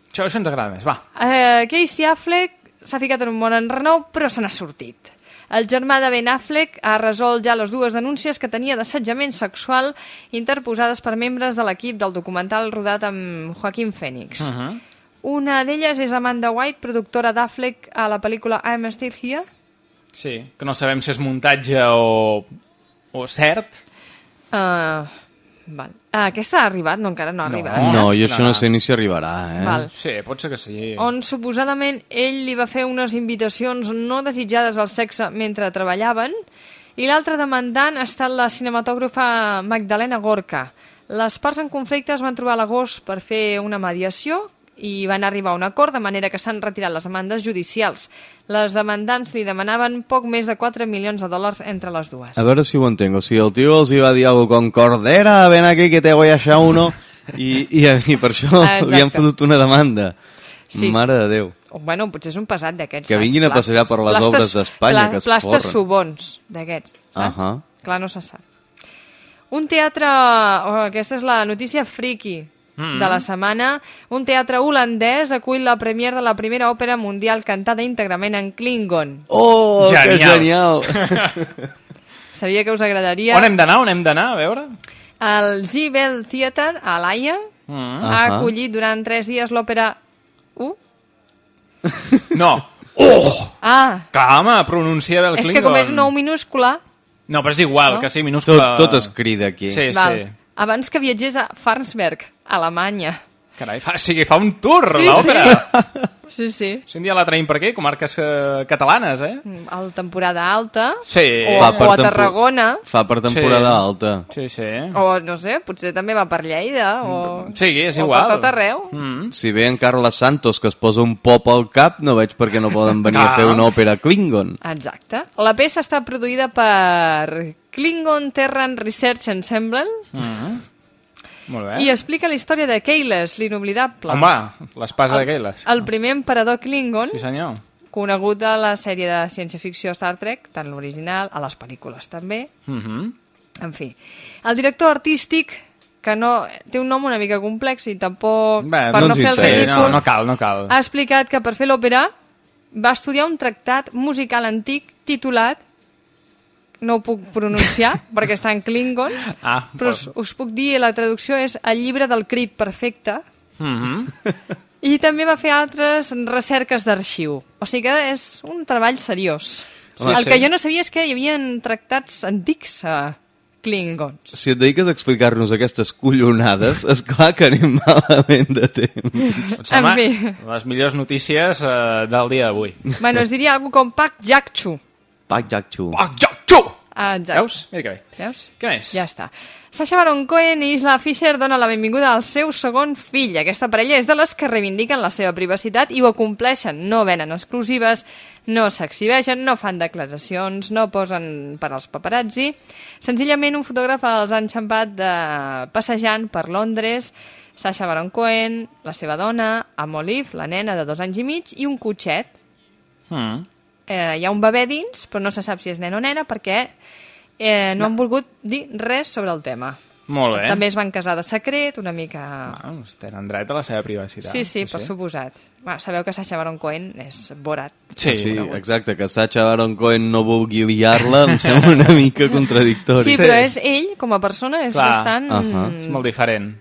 Això, això ens agrada més, va. Uh, Casey Affleck s'ha ficat en un món en renou, però se n'ha sortit. El germà de Ben Affleck ha resolt ja les dues denúncies que tenia d'assetjament sexual interposades per membres de l'equip del documental rodat amb Joaquín Phoenix. Uh -huh. Una d'elles és Amanda White, productora d'Affleck a la pel·lícula I'm Still Here. Sí, que no sabem si és muntatge o, o cert. Uh, val. Uh, aquesta ha arribat? No, encara no ha No. arribat. No, és jo que això no. no sé ni si arribarà, eh? Val. Sí, pot ser que sí. on suposadament ell li va fer unes invitacions no desitjades al sexe mentre treballaven, i l'altre demandant ha estat la cinematògrafa Magdalena Gorka. Les parts en conflicte es van trobar a l'agost per fer una mediació i van arribar a un acord de manera que s'han retirat les demandes judicials. Les demandants li demanaven poc més de 4 milions de dòlars entre les dues. A veure si ho entenc. O sigui, el tio els hi va dir algo con Cordera, ven aquí que te voy a echar uno, i, i, i per això Exacte. li han fotut una demanda. Sí. Mare de Déu. O, Bueno, potser és un pesat d'aquests. Que saps? vinguin a passejar per les obres d'Espanya, que es Plastes forren. subons d'aquests, saps? Ahà. Clar, no se sap. Un teatre... Oh, aquesta és la notícia friki Mm. de la setmana. Un teatre holandès acull la premier de la primera òpera mundial cantada íntegrament en Klingon. Oh, que Genial. genial! Sabia que us agradaria. On hem d'anar? On hem d'anar? A veure? El Zibel Theatre, a l'Aia, Mm. ha acollit durant tres dies l'òpera... Uh? No. Oh! Ah, Calma, pronuncia bé el és Klingon. que com és nou minúscula, No, però és igual, No? que sigui minúscula... Tot, tot es crida aquí. Sí, Val. sí. Abans que viatgés a Farnsberg, Alemanya. Carai, fa, o sigui, fa un tour, Sí, l'òpera. Sí, sí. Si un dia la traiem per aquí, comarques eh, catalanes, eh? A la temporada alta. Sí. O, Fa per o a tempo- Tarragona. Fa per temporada Sí. alta. Sí, sí. O, no sé, potser també va per Lleida. O, Sí, és o igual. per tot arreu. Mm. Si ve en Carles Santos, que es posa un pop al cap, no veig per què no poden venir a fer una òpera Klingon. Exacte. La peça està produïda per Klingon Terran Research Ensemble Mm. Molt bé. i explica la història de Keyles, l'inoblidable. Home, l'espasa de Keyles. El primer emperador Klingon, Sí, senyor. conegut a la sèrie de ciència-ficció Star Trek, tant l'original, a les pel·lícules també. Mm -hmm. En fi, el director artístic, que no té un nom una mica complex i tampoc, Bé, per no no, fer el. Sí, ridícul, no, no cal, no cal. ha explicat que per fer l'òpera va estudiar un tractat musical antic titulat no ho puc pronunciar perquè està en Klingon, Ah, però us, us puc dir, la traducció és el llibre del crit perfecte, Mm -hmm. I també va fer altres recerques d'arxiu. O sigui que és un treball seriós. Home, el sí. que jo no sabia és que hi havia tractats antics a Klingons. Si et dediques a explicar-nos aquestes collonades, és clar que anem malament de temps. Em sembla En fi. les millors notícies eh, del dia d'avui. Bueno, es diria algú com Pak Jakchu. Pac Jack Chu. Pac Jack Chu! Ah, exacte. Veus? Mira que bé. Veus? Què més? Ja està. Sacha Baron Cohen i Isla Fisher donen la benvinguda al seu segon fill. Aquesta parella és de les que reivindiquen la seva privacitat i ho acompleixen. No venen exclusives, no s'exhibeixen, no fan declaracions, no posen per als paparazzi. Senzillament un fotògraf els ha enxampat de... passejant per Londres, Sacha Baron Cohen, la seva dona, amb Olive, la nena de dos anys i mig, i un cotxet. Mm. Eh, hi ha un bebè dins, però no se sap si és nen o nena perquè eh, no han volgut dir res sobre el tema. Molt bé. També es van casar de secret, una mica... Bueno, tenen dret a la seva privacitat. Sí, sí, per suposat. Bueno, sabeu que Sacha Baron Cohen és Borat. Sí, sí exacte, que Sacha Baron Cohen no vulgui liar-la em sembla una mica contradictori. Sí, però és ell, com a persona, és Clar. bastant... Ahà. És molt diferent.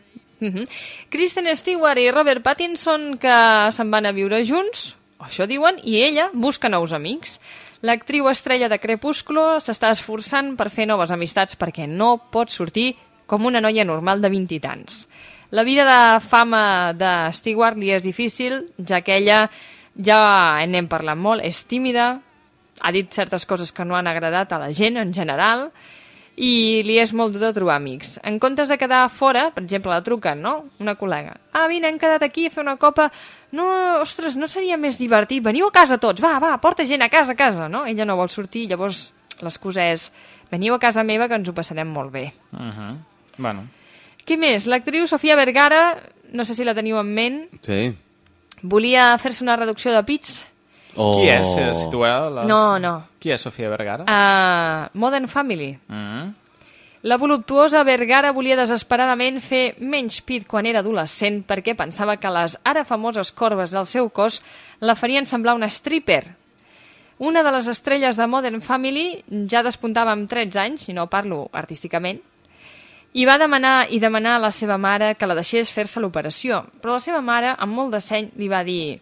Mhm. Kristen Stewart i Robert Pattinson que se'n van a viure junts, això diuen, i ella busca nous amics. L'actriu estrella de Crepúsculo s'està esforçant per fer noves amistats perquè no pot sortir com una noia normal de 20 i tants. La vida de fama de Stewart li és difícil, ja que ella, ja n'hem parlat molt, és tímida, ha dit certes coses que no han agradat a la gent en general, i li és molt dur de trobar amics. En comptes de quedar fora, per exemple, la truquen, no? Una col·lega. Ah, vine, hem quedat aquí a fer una copa. No, ostres, no seria més divertit? Veniu a casa tots, va, va, porta gent a casa, a casa, no? Ella no vol sortir, llavors l'excusa és veniu a casa meva que ens ho passarem molt bé. Uh -huh. Bueno, Què més? L'actriu Sofia Vergara, no sé si la teniu en ment, Sí. volia fer-se una reducció de pits. Oh. qui és? Eh, Situeu les... No, no. Qui és Sofia Vergara? Uh, Modern Family. Mm. La voluptuosa Vergara volia desesperadament fer menys pit quan era adolescent perquè pensava que les ara famoses corbes del seu cos la farien semblar una stripper. Una de les estrelles de Modern Family ja despuntava amb 13 anys, si no parlo artísticament, i va demanar i demanar a la seva mare que la deixés fer-se l'operació. Però la seva mare, amb molt de seny, li va dir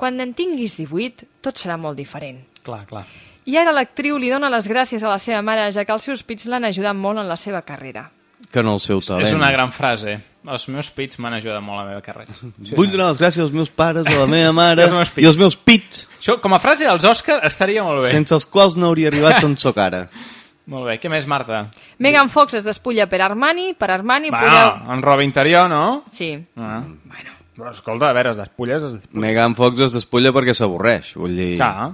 «Quan en tinguis 18, tot serà molt diferent». Clar, clar. I ara l'actriu li dona les gràcies a la seva mare, ja que els seus pits l'han ajudat molt en la seva carrera. Que no el seu talent. És una gran frase. Els meus pits m'han ajudat molt a la meva carrera. Sí, Vull donar les gràcies als meus pares, a la meva mare I als meus pits. i als meus pits, Això, com a frase dels Òscar, estaria molt bé. sense els quals no hauria arribat on sóc ara. Molt bé. Què més, Marta? Megan Fox es despulla per Armani, per Armani Va, podeu... en roba interior, no? Sí. Ah. Bueno. Però, escolta, a veure, es despulles... Es... Megan Fox es despulla perquè s'avorreix, vull dir... Clar.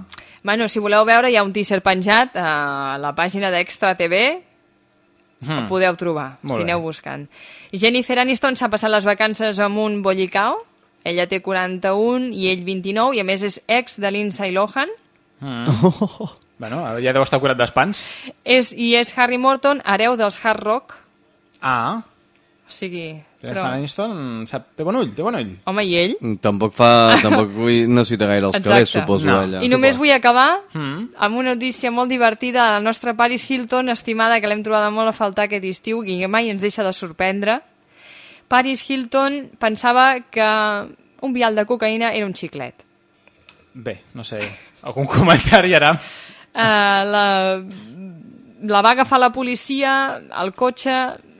Bueno, si voleu veure, hi ha un teaser penjat a la pàgina d'Extra TV, Hmm. el podeu trobar, Molt si bé. aneu buscant. Jennifer Aniston s'ha passat les vacances amb un bollicao, ella té 41 i ell 29, i a més és ex de Lindsay Lohan, Mm. bueno, ja deu estar curat d'espans. és, i és Harry Morton, hereu dels Hard Rock, Ah. O sigui... Jennifer Aniston sap, té bon ull, té bon ull. Home, i ell? Tampoc fa... Tampoc vull, necessita gaire els calés, suposo, No. ella. I només vull acabar Mm. amb una notícia molt divertida de la nostra Paris Hilton, estimada, que l'hem trobada molt a faltar aquest estiu i que mai ens deixa de sorprendre. Paris Hilton pensava que un vial de cocaïna era un xiclet. Bé, no sé, algun comentari ara? Uh, la, la va agafar la policia, el cotxe,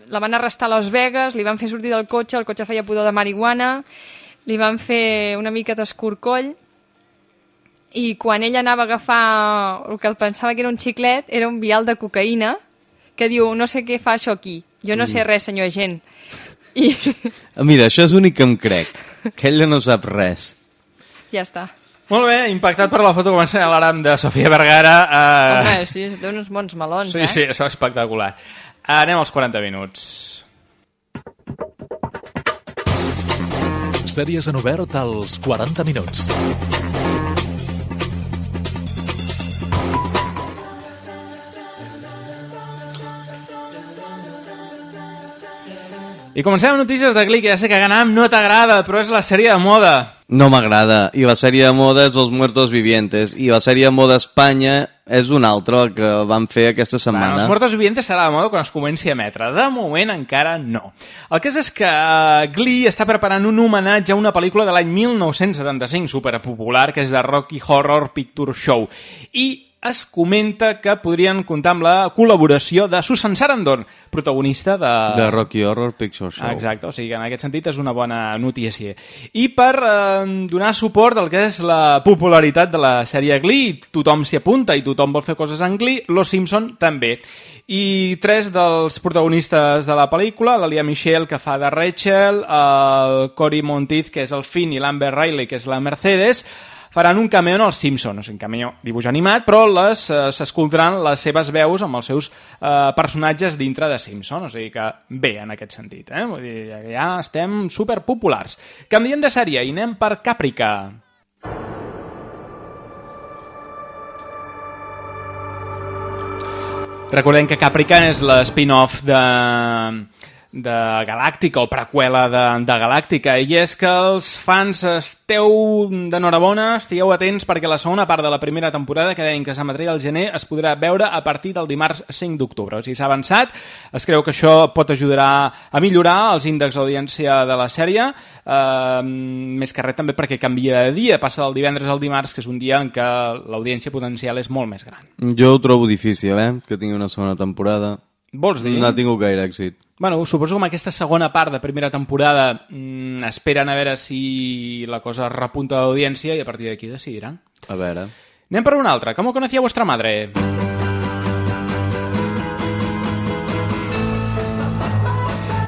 la van arrestar a Las Vegas, li van fer sortir del cotxe, el cotxe feia pudor de marihuana, li van fer una mica d'escorcoll, i quan ella anava a agafar el que pensava que era un xiclet, era un vial de cocaïna, que diu, no sé què fa això aquí, jo no sé res, senyor agent. I Ah, Mira, això és l'únic que em crec, que ella no sap res. ja està. Molt bé, impactat per la foto que m'ensenya l'Aram de Sofia Vergara. Uh... Home, sí, té uns bons melons, Sí, eh? sí, és espectacular. Anem als 40 minuts. Sèries en obert als 40 minuts. I comencem amb notícies de Glee, que ja sé que Ganam no t'agrada, però és la sèrie de moda. No m'agrada. I la sèrie de moda és Los Muertos Vivientes. I la sèrie de moda Espanya és una altra que van fer aquesta Bueno, setmana. els Muertos Vivientes serà de moda quan es comenci a emetre. De moment encara no. El que és és que eh, Glee està preparant un homenatge a una pel·lícula de l'any 1975 superpopular que és de Rocky Horror Picture Show. I es comenta que podrien comptar amb la col·laboració de Susan Sarandon, protagonista de... De Rocky Horror Picture Show. Exacte, o sigui que en aquest sentit és una bona notícia. I per eh, donar suport al que és la popularitat de la sèrie Glee, tothom s'hi apunta i tothom vol fer coses en Glee, Los Simpson també. I tres dels protagonistes de la pel·lícula, la Lia Michelle, que fa de Rachel, el Cory Monteith, que és el Finn, i l'Amber Riley, que és la Mercedes, faran un cameo en els Simpsons, un cameo dibuix animat, però les eh, s'escoltaran les seves veus amb els seus eh, personatges dintre de Simpson, o sigui que bé en aquest sentit, eh? Vull dir, ja- estem superpopulars. Canviem de sèrie i anem per Caprica. Recordem que Caprica és l'spin-off de, de Galàctica o preqüela de, de Galàctica i és que els fans esteu d'enhorabona, estigueu atents perquè la segona part de la primera temporada que deien que s'emetria al gener es podrà veure a partir del dimarts 5 d'octubre. O sigui, s'ha avançat, es creu que això pot ajudar a millorar els índexs d'audiència de la sèrie, eh, més que res també perquè canvia de dia, passa del divendres al dimarts, que és un dia en què l'audiència potencial és molt més gran. Jo ho trobo difícil, eh? Que tingui una segona temporada. Vols dir? No ha tingut gaire èxit. Bueno, suposo que amb aquesta segona part de primera temporada mm, esperen a veure si la cosa repunta d'audiència i a partir d'aquí decidiran. A veure... Anem per una altra. Com ho conocía vuestra madre?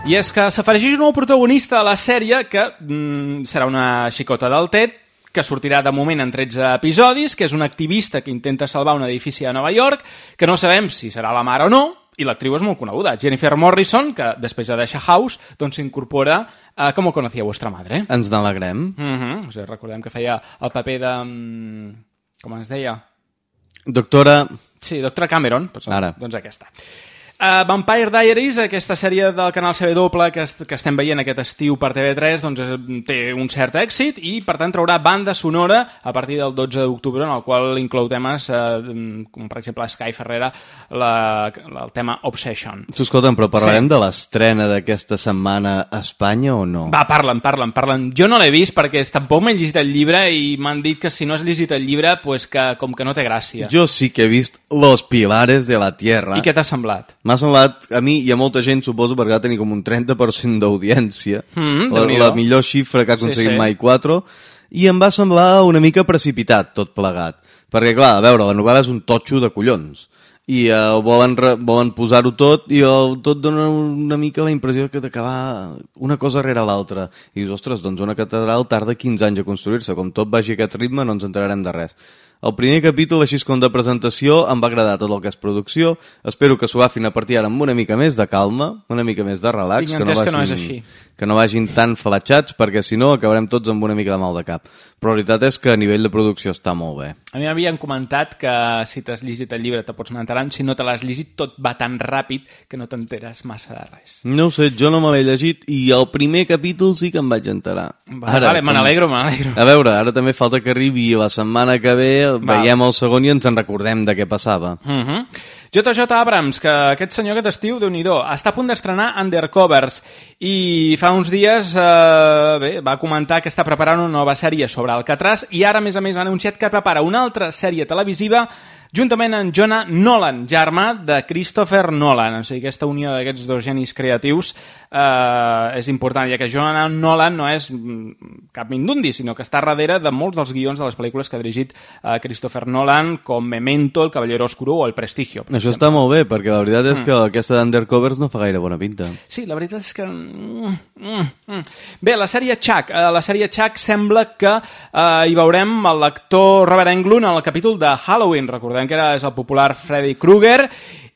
I és que s'afegeix un nou protagonista a la sèrie que mm, serà una xicota del TED que sortirà de moment en 13 episodis, que és un activista que intenta salvar un edifici a Nova York, que no sabem si serà la mare o no, i l'actriu és molt coneguda, Jennifer Morrison, que després de deixar House doncs s'incorpora a Com ho conocía vuestra madre. Ens n'alegrem. Mm -hmm. o sigui, recordem que feia el paper de... mm, Com es deia? Doctora... Sí, Doctora Cameron, doncs, Ara. doncs aquesta. Uh, Vampire Diaries, aquesta sèrie del canal CW que, est que estem veient aquest estiu per TV3, doncs és, té un cert èxit i, per tant, traurà banda sonora a partir del 12 d'octubre, en el qual inclou temes uh, com, per exemple, Sky Ferrera, la, la, el tema Obsession. Tu, escolta'm, però parlarem Sí. de l'estrena d'aquesta setmana a Espanya o no? Va, parlen, parlen, parlen. Jo no l'he vist perquè tampoc m'he llegit el llibre i m'han dit que si no has llegit el llibre, pues que com que no té gràcia. Jo sí que he vist Los Pilares de la Tierra. I què t'ha semblat? M'ha semblat, a mi i a molta gent, suposo, perquè va tenir com un 30% d'audiència. Mm, la, la millor xifra que ha Sí, aconseguit sí. mai 4. I em va semblar una mica precipitat, tot plegat. Perquè, clar, a veure, la novel·la és un totxo de collons. I uh, volen, re- volen posar-ho tot i el, tot dona una mica la impressió que d'acabar una cosa rere l'altra. I dius, ostres, doncs una catedral tarda 15 anys a construir-se. Com tot vagi a aquest ritme no ens enterarem de res. El primer capítol, així com de presentació, em va agradar tot el que és producció. Espero que s'ho agafin a partir ara amb una mica més de calma, una mica més de relax. Tinc entès que no és així. Que no vagin tan flatxats, perquè si no acabarem tots amb una mica de mal de cap. Però la veritat és que a nivell de producció està molt bé. A mi m'havien comentat que si t'has llegit el llibre te pots anar enterant, si no te l'has llegit tot va tan ràpid que no t'enteres massa de res. No sé, jo no me l'he llegit i el primer capítol sí que em vaig enterar. Vale, vale, me n'alegro, me n'alegro. A veure, ara també falta que arribi la setmana que ve, Val. veiem el segon i ens en recordem de què passava. Uh -huh. JJ Abrams, que aquest senyor aquest estiu, déu nhi està a punt d'estrenar Undercovers i fa uns dies eh, bé, va comentar que està preparant una nova sèrie sobre Alcatraz i ara, a més a més, ha anunciat que prepara una altra sèrie televisiva juntament amb Jonah Nolan, germà de Christopher Nolan. O sigui, aquesta unió d'aquests dos genis creatius eh, és important, ja que Jonah Nolan no és mm, cap mindundi, sinó que està darrere de molts dels guions de les pel·lícules que ha dirigit eh, Christopher Nolan, com Memento, El Cavallero Oscuro o El Prestigio. Això exemple. està molt bé, perquè la veritat és Mm. que aquesta d'Undercovers no fa gaire bona pinta. Sí, la veritat és que... mm, mm, mm. Bé, la sèrie Chuck. Eh, la sèrie Chuck sembla que eh, hi veurem l'actor Robert Englund en el capítol de Halloween. Recordem que era és el popular Freddy Krueger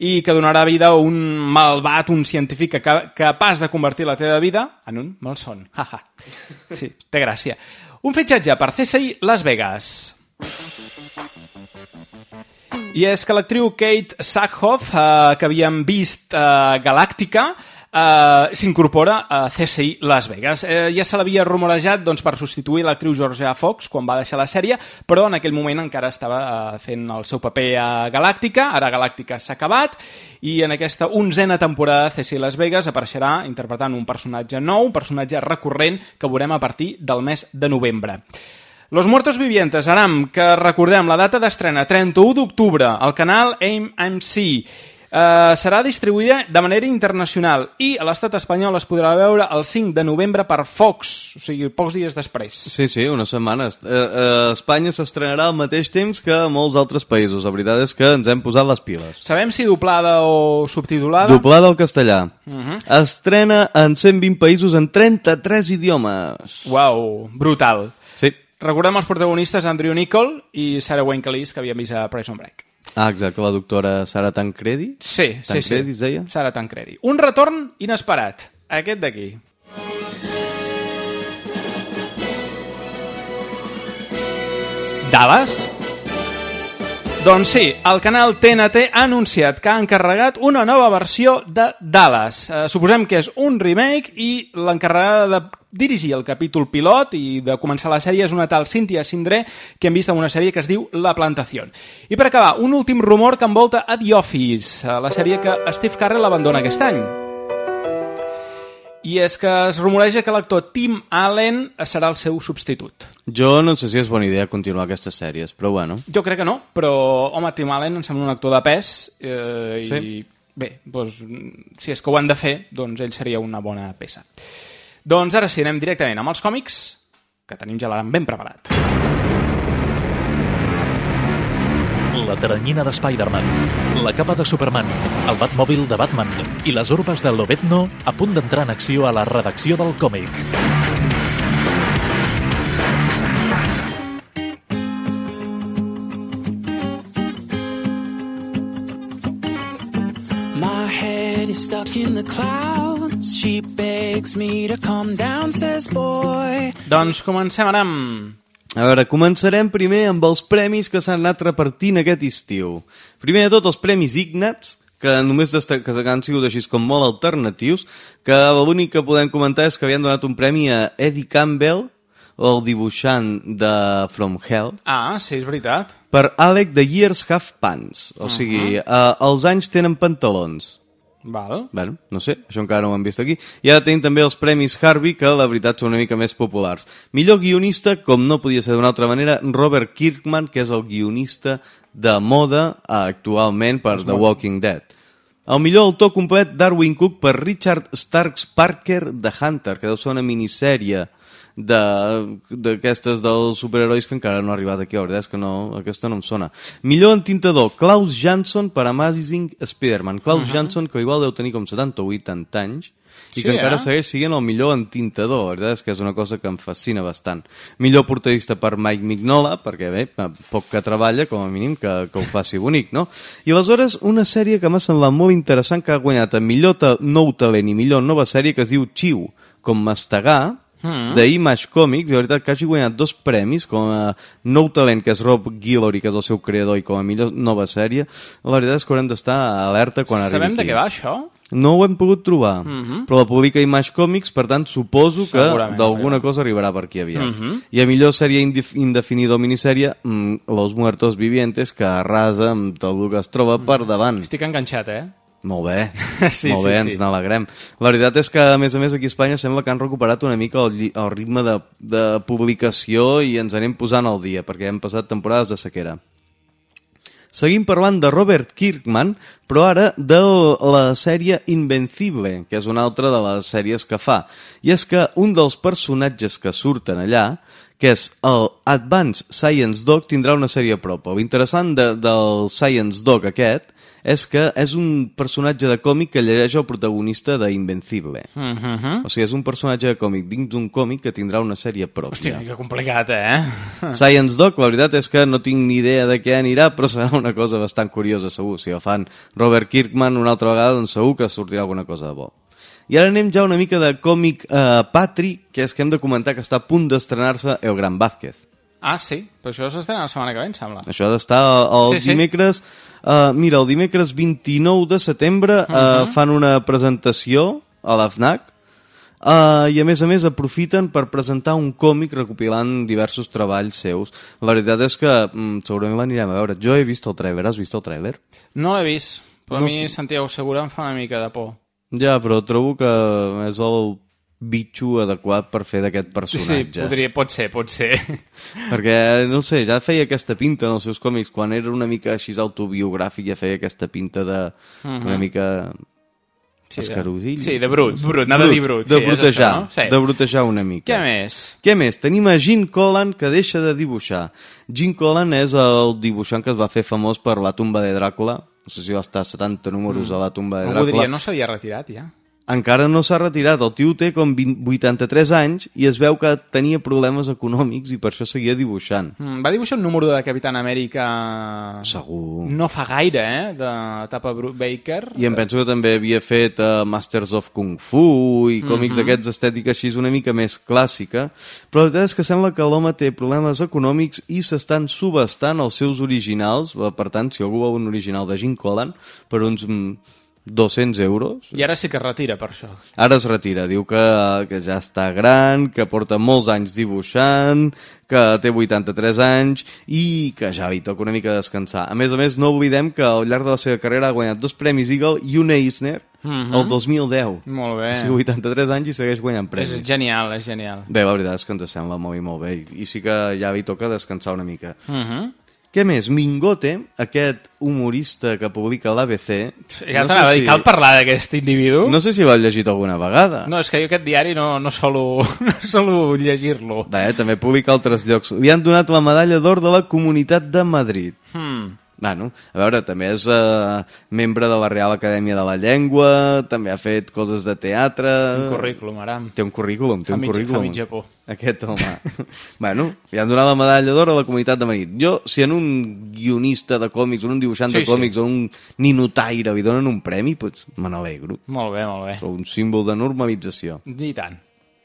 i que donarà vida a un malvat, un científic que, capaç de convertir la teva vida en un malson. Sí, té gràcia. Un fitxatge per CSI Las Vegas. I és que l'actriu Kate Sackhoff, eh, que havíem vist eh, Galàctica, eh, s'incorpora a CSI Las Vegas. Eh, ja se l'havia rumorejat doncs, per substituir l'actriu Georgia Fox quan va deixar la sèrie, però en aquell moment encara estava eh, fent el seu paper a Galàctica, ara Galàctica s'ha acabat, i en aquesta onzena temporada de CSI Las Vegas apareixerà interpretant un personatge nou, un personatge recurrent que veurem a partir del mes de novembre. Los Muertos Vivientes, Aram, que recordem la data d'estrena, 31 d'octubre, al canal AIM-MC. Uh, serà distribuïda de manera internacional i a l'estat espanyol es podrà veure el 5 de novembre per Fox, o sigui, pocs dies després. Sí, sí, unes setmanes. Eh, eh, Espanya s'estrenarà al mateix temps que molts altres països. La veritat és que ens hem posat les piles. Sabem si doblada o subtitulada? Doblada al castellà. Uh -huh. Estrena en 120 països en 33 idiomes. Uau, brutal. Sí. Recordem els protagonistes Andrew Nichol i Sarah Wayne Callis, que havíem vist a Prison Break. Ah, exacte, la doctora Sara Tancredi. Sí, sí, Tancredi, sí. es deia? Sara Tancredi. Un retorn inesperat, aquest d'aquí. Dallas? Doncs sí, el canal TNT ha anunciat que ha encarregat una nova versió de Dallas. Eh, suposem que és un remake i l'encarregada de dirigir el capítol pilot i de començar la sèrie és una tal Cynthia Sindré que hem vist en una sèrie que es diu La Plantación. I per acabar, un últim rumor que envolta a The Office, eh, la sèrie que Steve Carell abandona aquest any. I és que es rumoreja que l'actor Tim Allen serà el seu substitut. Jo no sé si és bona idea continuar aquestes sèries, però bueno. Jo crec que no, però, home, Tim Allen em sembla un actor de pes eh, i, Sí. bé, doncs, si és que ho han de fer, doncs ell seria una bona peça. Doncs ara sí, anem directament amb els còmics, que tenim ja l'han ben preparat. La teranyina de Spider-Man, la capa de Superman, el Batmòbil de Batman i les urbes de Lobezno a punt d'entrar en acció a la redacció del còmic. My head is stuck in the clouds. She begs me to calm down, says boy. Doncs comencem ara amb... A veure, començarem primer amb els premis que s'han anat repartint aquest estiu. Primer de tot, els premis Ignats, que només que han sigut així com molt alternatius, que l'únic que podem comentar és que havien donat un premi a Eddie Campbell, el dibuixant de From Hell, Ah, sí, és veritat. per Alec The Years Have Pants. O sigui, uh els anys tenen pantalons. Val. Bueno, no sé, això encara no ho hem vist aquí. I ara tenim també els Premis Harvey, que la veritat són una mica més populars. Millor guionista, com no podia ser d'una altra manera, Robert Kirkman, que és el guionista de moda eh, actualment per The Walking Dead. El millor autor complet, Darwin Cook, per Richard Starks Parker de Hunter, que deu ser una minissèrie de- d'aquestes dels superherois que encara no ha arribat aquí, la veritat és que no, aquesta no em sona. Millor entintador, Klaus Jansson per Amazing Spider-Man. Klaus Mhm. Jansson, que igual deu tenir com 70 o 80 anys, i Sí, que encara eh? segueix sent el millor entintador, la veritat és que és una cosa que em fascina bastant. Millor portadista per Mike Mignola, perquè bé, poc que treballa, com a mínim, que, que ho faci bonic, no? I aleshores, una sèrie que m'ha semblat molt interessant, que ha guanyat a millor ta nou talent i millor nova sèrie, que es diu Chiu, com mastegar, Mm. d'Image Comics, i la veritat que hagi guanyat dos premis, com a nou talent, que és Rob Guillory, que és el seu creador, i com a millor nova sèrie, la veritat és que haurem d'estar alerta quan arribi Sabem de què va, això? No ho hem pogut trobar, Mhm. però la publica Image Comics, per tant, suposo que d'alguna cosa arribarà per aquí aviat. Mhm. I a millor sèrie indef indefinida o minissèrie, mm, Los Muertos Vivientes, que arrasa amb tot el que es troba per davant. Estic enganxat, eh? Molt bé, Sí, molt sí, bé, sí. ens n'alegrem. La veritat és que, a més a més, aquí a Espanya sembla que han recuperat una mica el, el ritme de, de publicació i ens anem posant al dia, perquè hem passat temporades de sequera. Seguim parlant de Robert Kirkman, però ara de la sèrie Invencible, que és una altra de les sèries que fa. I és que un dels personatges que surten allà, que és el Advanced Science Dog, tindrà una sèrie pròpia. L'interessant de, del Science Dog aquest és que és un personatge de còmic que llegeix el protagonista d'Invencible. Mm -hmm. O sigui, és un personatge de còmic dins d'un còmic que tindrà una sèrie pròpia. Hòstia, que complicat, eh? Science Dog, la veritat és que no tinc ni idea de què anirà, però serà una cosa bastant curiosa, segur. Si el fan Robert Kirkman una altra vegada, doncs segur que sortirà alguna cosa de bo. I ara anem ja una mica de còmic eh, patri, que és que hem de comentar que està a punt d'estrenar-se El Gran Vázquez. Ah, sí? Però això s'estrena la setmana que ve, em sembla. Això ha d'estar el Sí, sí. dimecres... Uh, mira, el dimecres 29 de setembre uh Mhm. fan una presentació a la FNAC, Uh, I a més a més aprofiten per presentar un còmic recopilant diversos treballs seus. La veritat és que mm, segurament l'anirem a veure. Jo he vist el trailer, has vist el trailer? No l'he vist, però No. a mi Santiago Segura em fa una mica de por. Ja, però trobo que és el bitxo adequat per fer d'aquest Sí, personatge. podria, pot ser, pot ser. Perquè, no sé, ja feia aquesta pinta en els seus còmics. Quan era una mica així autobiogràfic ja feia aquesta pinta de... Mhm. una mica... Sí, de- escarosil. sí, de brut, brut, anava a dir brut, De sí, brutejar, això, no? Sí. de brutejar una mica. Què més? Què més? Tenim a Gene Colan, que deixa de dibuixar. Gene Colan és el dibuixant que es va fer famós per La tumba de Dràcula. No sé si va estar 70 números a La tumba de Algú Dràcula. diria, no s'havia retirat ja? Encara no s'ha retirat. El tio té com 20, 83 anys i es veu que tenia problemes econòmics i per això seguia dibuixant. Mm, va dibuixar un número de Capitán Amèrica... Segur. No fa gaire, eh? De Bruce Baker. I em penso que també havia fet uh, Masters of Kung Fu i còmics Mhm. d'aquests estètica així una mica més clàssica, però la veritat és que sembla que l'home té problemes econòmics i s'estan subestant els seus originals, per tant, si algú vol un original de Jim Collan, per uns mm, 200 euros, I ara sí que es retira per això. Ara es retira, diu que, que ja està gran, que porta molts anys dibuixant, que té 83 anys i que ja li toca una mica descansar. A més a més, no oblidem que al llarg de la seva carrera ha guanyat dos premis Eagle i un Eisner Mhm. el 2010. Molt bé. O sigui, 83 anys i segueix guanyant premis. És genial, és genial. Bé, la veritat és que ens sembla molt i molt bé i, i sí que ja li toca descansar una mica. Uh -huh. Què més? Mingote, aquest humorista que publica l'ABC... Ja t'anava a dir, cal parlar d'aquest individu? No sé si l'has llegit alguna vegada. No, és que jo aquest diari no, no solo, no solo llegir-lo. Bé, també publica altres llocs. Li han donat la medalla d'or de la Comunitat de Madrid. Hmm. Bueno, a veure, també és eh, membre de la Real Acadèmia de la Llengua, també ha fet coses de teatre... Un currículum, aram. Té un currículum, té Fa un mig- currículum. fa mitja por. Aquest home. bueno, li han donat la medalla d'or a la Comunitat de Madrid. Jo, si en un guionista de còmics, o en un dibuixant Sí, de sí. còmics, o un ninotaire li donen un premi, doncs me n'alegro. Molt bé, molt bé. Trobo un símbol de normalització. I tant.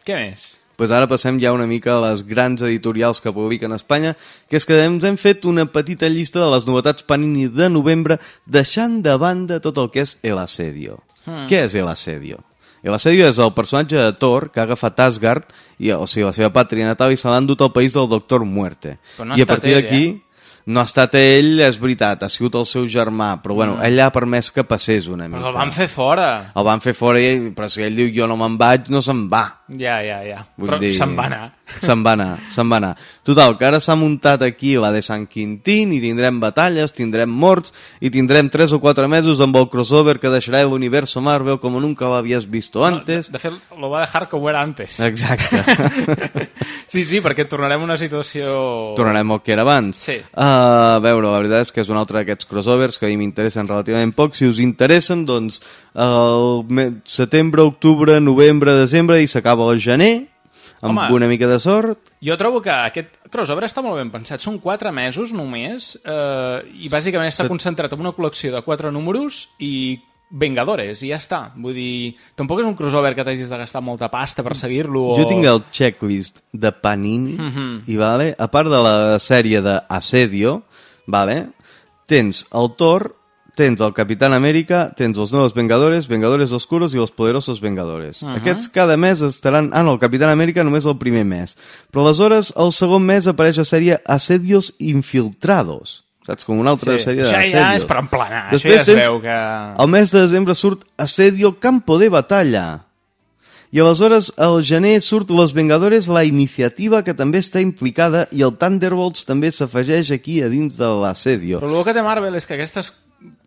Què més? Pues ara passem ja una mica a les grans editorials que publiquen a Espanya, que és que ens hem fet una petita llista de les novetats Panini de novembre, deixant de banda tot el que és El Asedio. Mm. Què és El Asedio? El Asedio és el personatge de Thor que ha agafat Asgard, i, o sigui, la seva pàtria natal, i se l'han dut al país del Doctor Muerte. Però no I a partir d'aquí... eh? No ha estat ell, és veritat, ha sigut el seu germà, però bueno, Mm. ell ha permès que passés una mica. Però el van fer fora. El van fer fora, i, però si ell diu jo no me'n vaig, no se'n va. Ja, ja, ja. Vull Però dir... se'n va anar. Se'n va anar, se'n va anar. Total, que ara s'ha muntat aquí la de Sant Quintín i tindrem batalles, tindrem morts i tindrem 3 o 4 mesos amb el crossover que deixarà el universo Marvel como nunca lo habías visto antes. De fet, lo va dejar com era antes. Exacte. sí, sí, perquè tornarem a una situació... Tornarem al que era abans. Sí. Uh, a veure, la veritat és que és un altre d'aquests crossovers que a mi m'interessen relativament poc. Si us interessen, doncs, el setembre, octubre, novembre, desembre i s'acaba el gener, amb Home. una mica de sort. Jo trobo que aquest crossover està molt ben pensat. Són quatre mesos només eh, i bàsicament està Set- concentrat en una col·lecció de quatre números i Vengadores, i ja està. Vull dir, tampoc és un crossover que t'hagis de gastar molta pasta per seguir-lo. O... Jo tinc el checklist de Panini Mhm. i vale, a part de la sèrie de Assedio, vale, tens el Thor, tens el Capitán Amèrica, tens els Nuevos Vengadores, Vengadores Oscuros i els Poderosos Vengadores. Mhm. Aquests cada mes estaran... Ah, no, el Capitán Amèrica només el primer mes. Però aleshores, el segon mes apareix la sèrie Asedios Infiltrados. Saps? Com una altra Sí, sèrie això ja és per emplenar, això Després ja es veu que- El mes de desembre surt Asedio Campo de Batalla. I aleshores al gener surt Los Vengadores, la iniciativa que també està implicada i el Thunderbolts també s'afegeix aquí a dins de l'assedio. Però el que té Marvel és que aquestes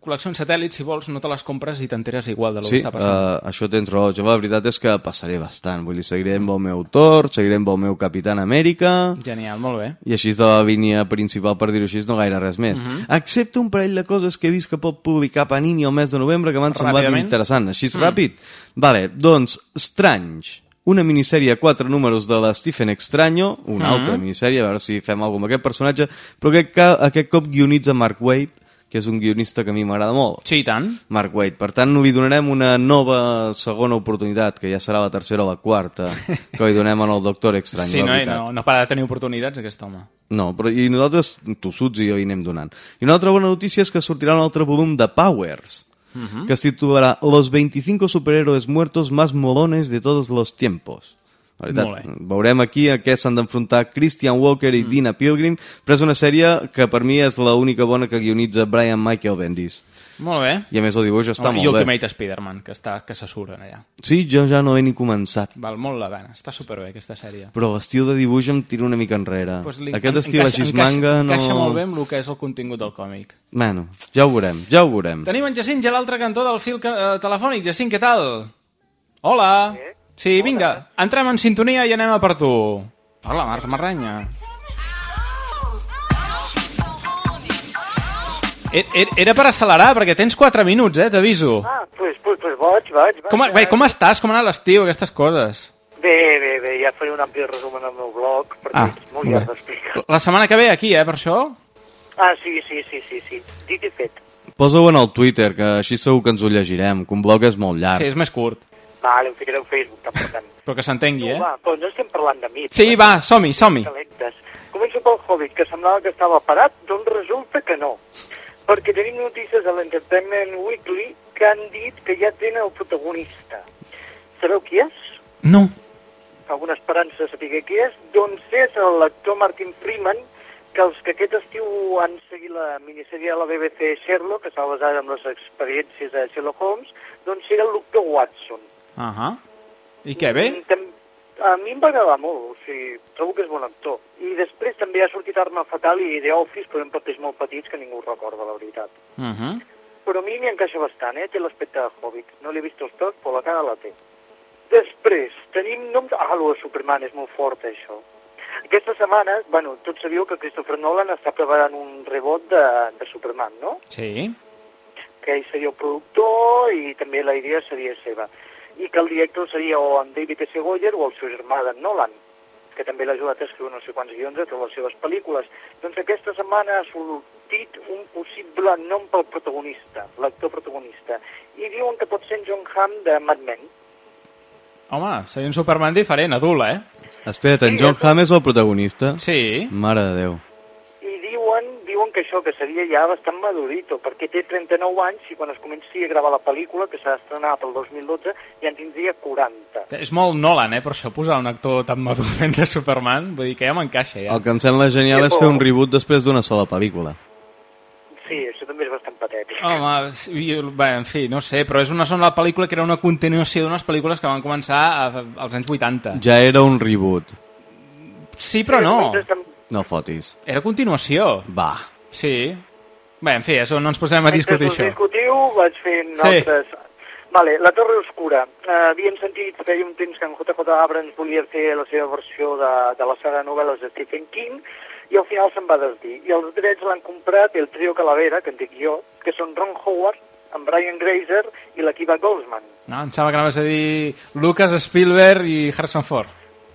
col·leccions satèl·lits, si vols, no te les compres i t'enteres igual de lo Sí, que està passant. uh, això tens raó. Jo la veritat és que passaré bastant. Vull dir, seguiré amb el meu Thor, seguiré amb el meu Capitán Amèrica... Genial, molt bé. I així de la línia principal, per dir-ho així, no gaire res més. Mhm. Excepte un parell de coses que he vist que pot publicar Panini al mes de novembre que m'han semblat interessant. Així és Mm. ràpid? Vale, doncs, Strange, una minissèrie de quatre números de la Stephen Extraño, una Mhm. altra minissèrie, a veure si fem alguna amb aquest personatge, però aquest, aquest cop guionitza Mark Waid, que és un guionista que a mi m'agrada molt. Sí, i tant. Mark Waid. Per tant, li donarem una nova segona oportunitat, que ja serà la tercera o la quarta, que li donem al Doctor Estrany, Sí, no, i veritat. no, no para de tenir oportunitats, aquest home. No, però i nosaltres, tossuts i jo hi anem donant. I una altra bona notícia és que sortirà un altre volum de Powers. Ujú. que es titularà Los 25 superhéroes muertos más molones de todos los tiempos. La veritat, veurem aquí a què s'han d'enfrontar Christian Walker Mm. i Dina Pilgrim, però és una sèrie que per mi és l'única bona que guionitza Brian Michael Bendis. Molt bé. I a més el dibuix està I molt bé. Ultimate Spider-Man, que, està, que se suren allà. Sí, jo ja no he ni començat. Val molt la pena, està superbé aquesta sèrie. Però l'estil de dibuix em tira una mica enrere. Pues li- Aquest en- estil així encaixa- manga no... Encaixa molt bé amb el que és el contingut del còmic. Bueno, ja ho veurem, ja ho veurem. Tenim en Jacint ja l'altre cantó del fil eh, telefònic. Jacint, què tal? Hola. Sí, vinga, entrem en sintonia i anem a per tu. Hola, Marc Marranya. E- e- Era per accelerar, perquè tens 4 minuts, eh, t'aviso. Ah, pues, pues, pues vaig, vaig, vaig. Com, bé, com estàs? Com ha anat l'estiu, aquestes coses? Bé, bé, bé, ja faré un ampli resum en el meu blog, perquè Ah, és molt llarg d'explicar. La setmana que ve aquí, eh, per això? Ah, sí, sí, sí, sí, sí. Dit i fet. Posa-ho en el Twitter, que així segur que ens ho llegirem, que un blog és molt llarg. Sí, és més curt, Vale, ho ficaré al Facebook, tampoc tant. però que s'entengui, No, eh? va, no estem parlant de mi. Sí, va, som-hi, som-hi. Començo pel Hobbit, que semblava que estava parat, doncs resulta que no. Perquè tenim notícies a l'Entertainment Weekly que han dit que ja tenen el protagonista. Sabeu qui és? No. alguna esperança de saber qui és, doncs és l'actor Martin Freeman, que els que aquest estiu han seguit la minissèrie de la BBC Sherlock, que està basada en les experiències de Sherlock Holmes, doncs era el doctor Watson. Ahà. I què, bé? A mi em va agradar molt, o sigui, trobo que és bon actor. I després també ha sortit Arma Fatal i The Office, però en papers molt petits que ningú recorda, la veritat. Uh -huh. Però a mi m'hi encaixa bastant, eh? Té l'aspecte de Hobbit. No l'he vist tots tot, però la cara la té. Després, tenim nom... Ah, lo de Superman, és molt fort, això. Aquesta setmana, bueno, tots sabíeu que Christopher Nolan està preparant un rebot de, de Superman, no? Sí. Que ell seria el productor i també la idea seria seva. I que el director seria o en David S. Goyer o el seu germà d'en Nolan, que també l'ha ajudat a escriure no sé quants guions de totes les seves pel·lícules. Doncs aquesta setmana ha sortit un possible nom pel protagonista, l'actor protagonista. I diuen que pot ser en John Hamm de Mad Men. Home, seria un Superman diferent, adult, eh? Espera't, en John Hamm és el protagonista? Sí. Mare de Déu. I diuen, diuen que això, que seria ja bastant madurito, perquè té 39 anys i quan es comenci a gravar la pel·lícula, que s'ha d'estrenar pel 2012, ja en tindria 40. És molt Nolan, eh, per això, posar un actor tan madur fent de Superman. Vull dir que ja m'encaixa, ja. El que em sembla genial és fer un reboot després d'una sola pel·lícula. Sí, això també és bastant patètic. Home, sí, bé, en fi, no sé, però és una sola pel·lícula que era una continuació d'unes pel·lícules que van començar a, als anys 80. Ja era un reboot. Sí, però no. No fotis. Era continuació. Va. Sí. Bé, en fi, això no ens posarem a discutir Mentre això. discutiu, vaig fent Sí. altres... Vale, La Torre Oscura. Uh, havien sentit feia un temps que en JJ Abrams volia fer la seva versió de, de la saga de novel·les de Stephen King i al final se'n va desdir. I els drets l'han comprat el trio Calavera, que en dic jo, que són Ron Howard, en Brian Grazer i l'Akiva Goldsman. No, em sembla que anaves a dir Lucas, Spielberg i Harrison Ford.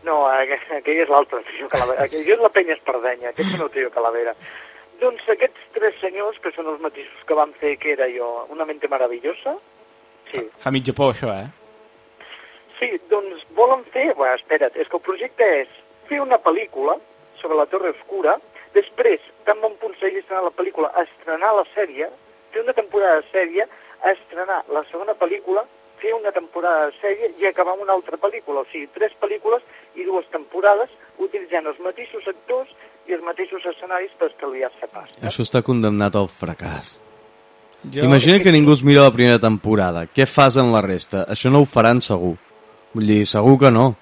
No, aqu- aquell és l'altre trio Calavera. Aquell és la penya espardenya, aquest és el trio Calavera. Doncs aquests tres senyors, que són els mateixos que van fer, que era jo, Una mente maravillosa, sí, Fa mitja por, això, eh? Sí, doncs volen fer... Bé, espera't, és que el projecte és fer una pel·lícula sobre la Torre Oscura, després, tan bon punt s'hagi estrenat la pel·lícula, estrenar la sèrie, fer una temporada de sèrie, estrenar la segona pel·lícula, fer una temporada de sèrie i acabar amb una altra pel·lícula. O sigui, tres pel·lícules i dues temporades utilitzant els mateixos actors i els mateixos escenaris per estalviar-se pas. Això està condemnat al fracàs. Jo- Imagina que ningú es mira la primera temporada. Què fas en la resta? Això no ho faran segur. Vull dir, segur que no.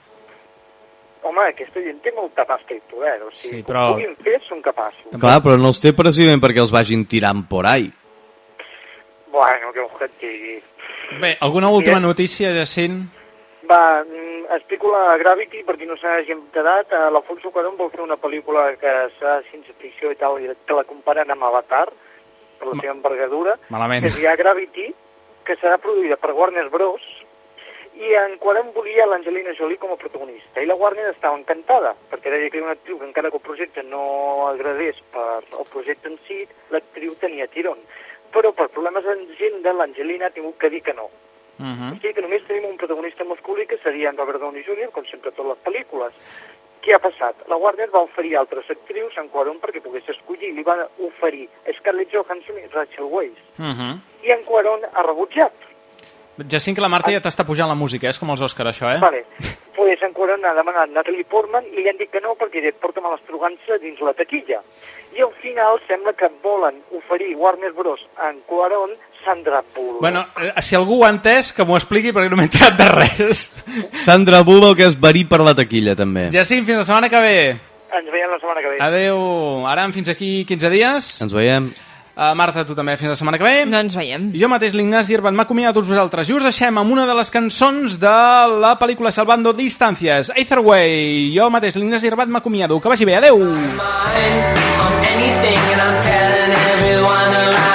Home, aquesta gent té molta pasta i poder, o sigui, Sí, que però- ho puguin fer, són capaços. Clar, però no els té precisament perquè els vagin tirant por ahí. Bueno, que ho et digui. Bé, alguna última Bien. notícia, Jacint? Va, mm, explico la Gravity, per qui no s'hagi enterat. Eh, L'Alfonso Cuarón vol fer una pel·lícula que serà de ciència-ficció i tal, i que la comparen amb Avatar, per la seva envergadura, Malament. que es diu Gravity, que serà produïda per Warner Bros., i en Cuarón volia l'Angelina Jolie com a protagonista. I la Warner estava encantada, perquè deia que era una actriu que encara que el projecte no agradés per el projecte en si, l'actriu tenia tirón. Però per problemes d'agenda, l'Angelina ha tingut que dir que no. Uh O -huh. sigui que només tenim un protagonista masculí que seria en Robert Downey Jr., com sempre a totes les pel·lícules. què ha passat? La Warner va oferir altres actrius en Quaron perquè pogués escollir. Li van oferir Scarlett Johansson i Rachel Weisz. Uh -huh. I en Quaron ha rebutjat. Jacint, que la Marta ja t'està pujant la música, eh? és com els Òscar, això, eh? Vale. Pues en Quaron ha demanat Natalie Portman i li han dit que no perquè diu, porta'm a l'estrogança dins la taquilla. I al final sembla que volen oferir Warner Bros. en Quaron Sandra Bullock. Bueno, eh, si algú ho ha entès, que m'ho expliqui perquè no m'he enterat de res. Sandra Bullock és verí per la taquilla, també. Jacint, fins la setmana que ve. Ens veiem la setmana que ve. Adeu. Aram, fins aquí 15 dies. Ens veiem. Uh, Marta, tu també, fins la setmana que ve. No ens veiem. Jo mateix, l'Ignasi Irban, m'acomiada a tots vosaltres. I us deixem amb una de les cançons de la pel·lícula Salvando Distancias, Either Way. Jo mateix, l'Ignasi Irban, m'acomiado. Que vagi bé, adeu. on anything and I'm telling everyone around.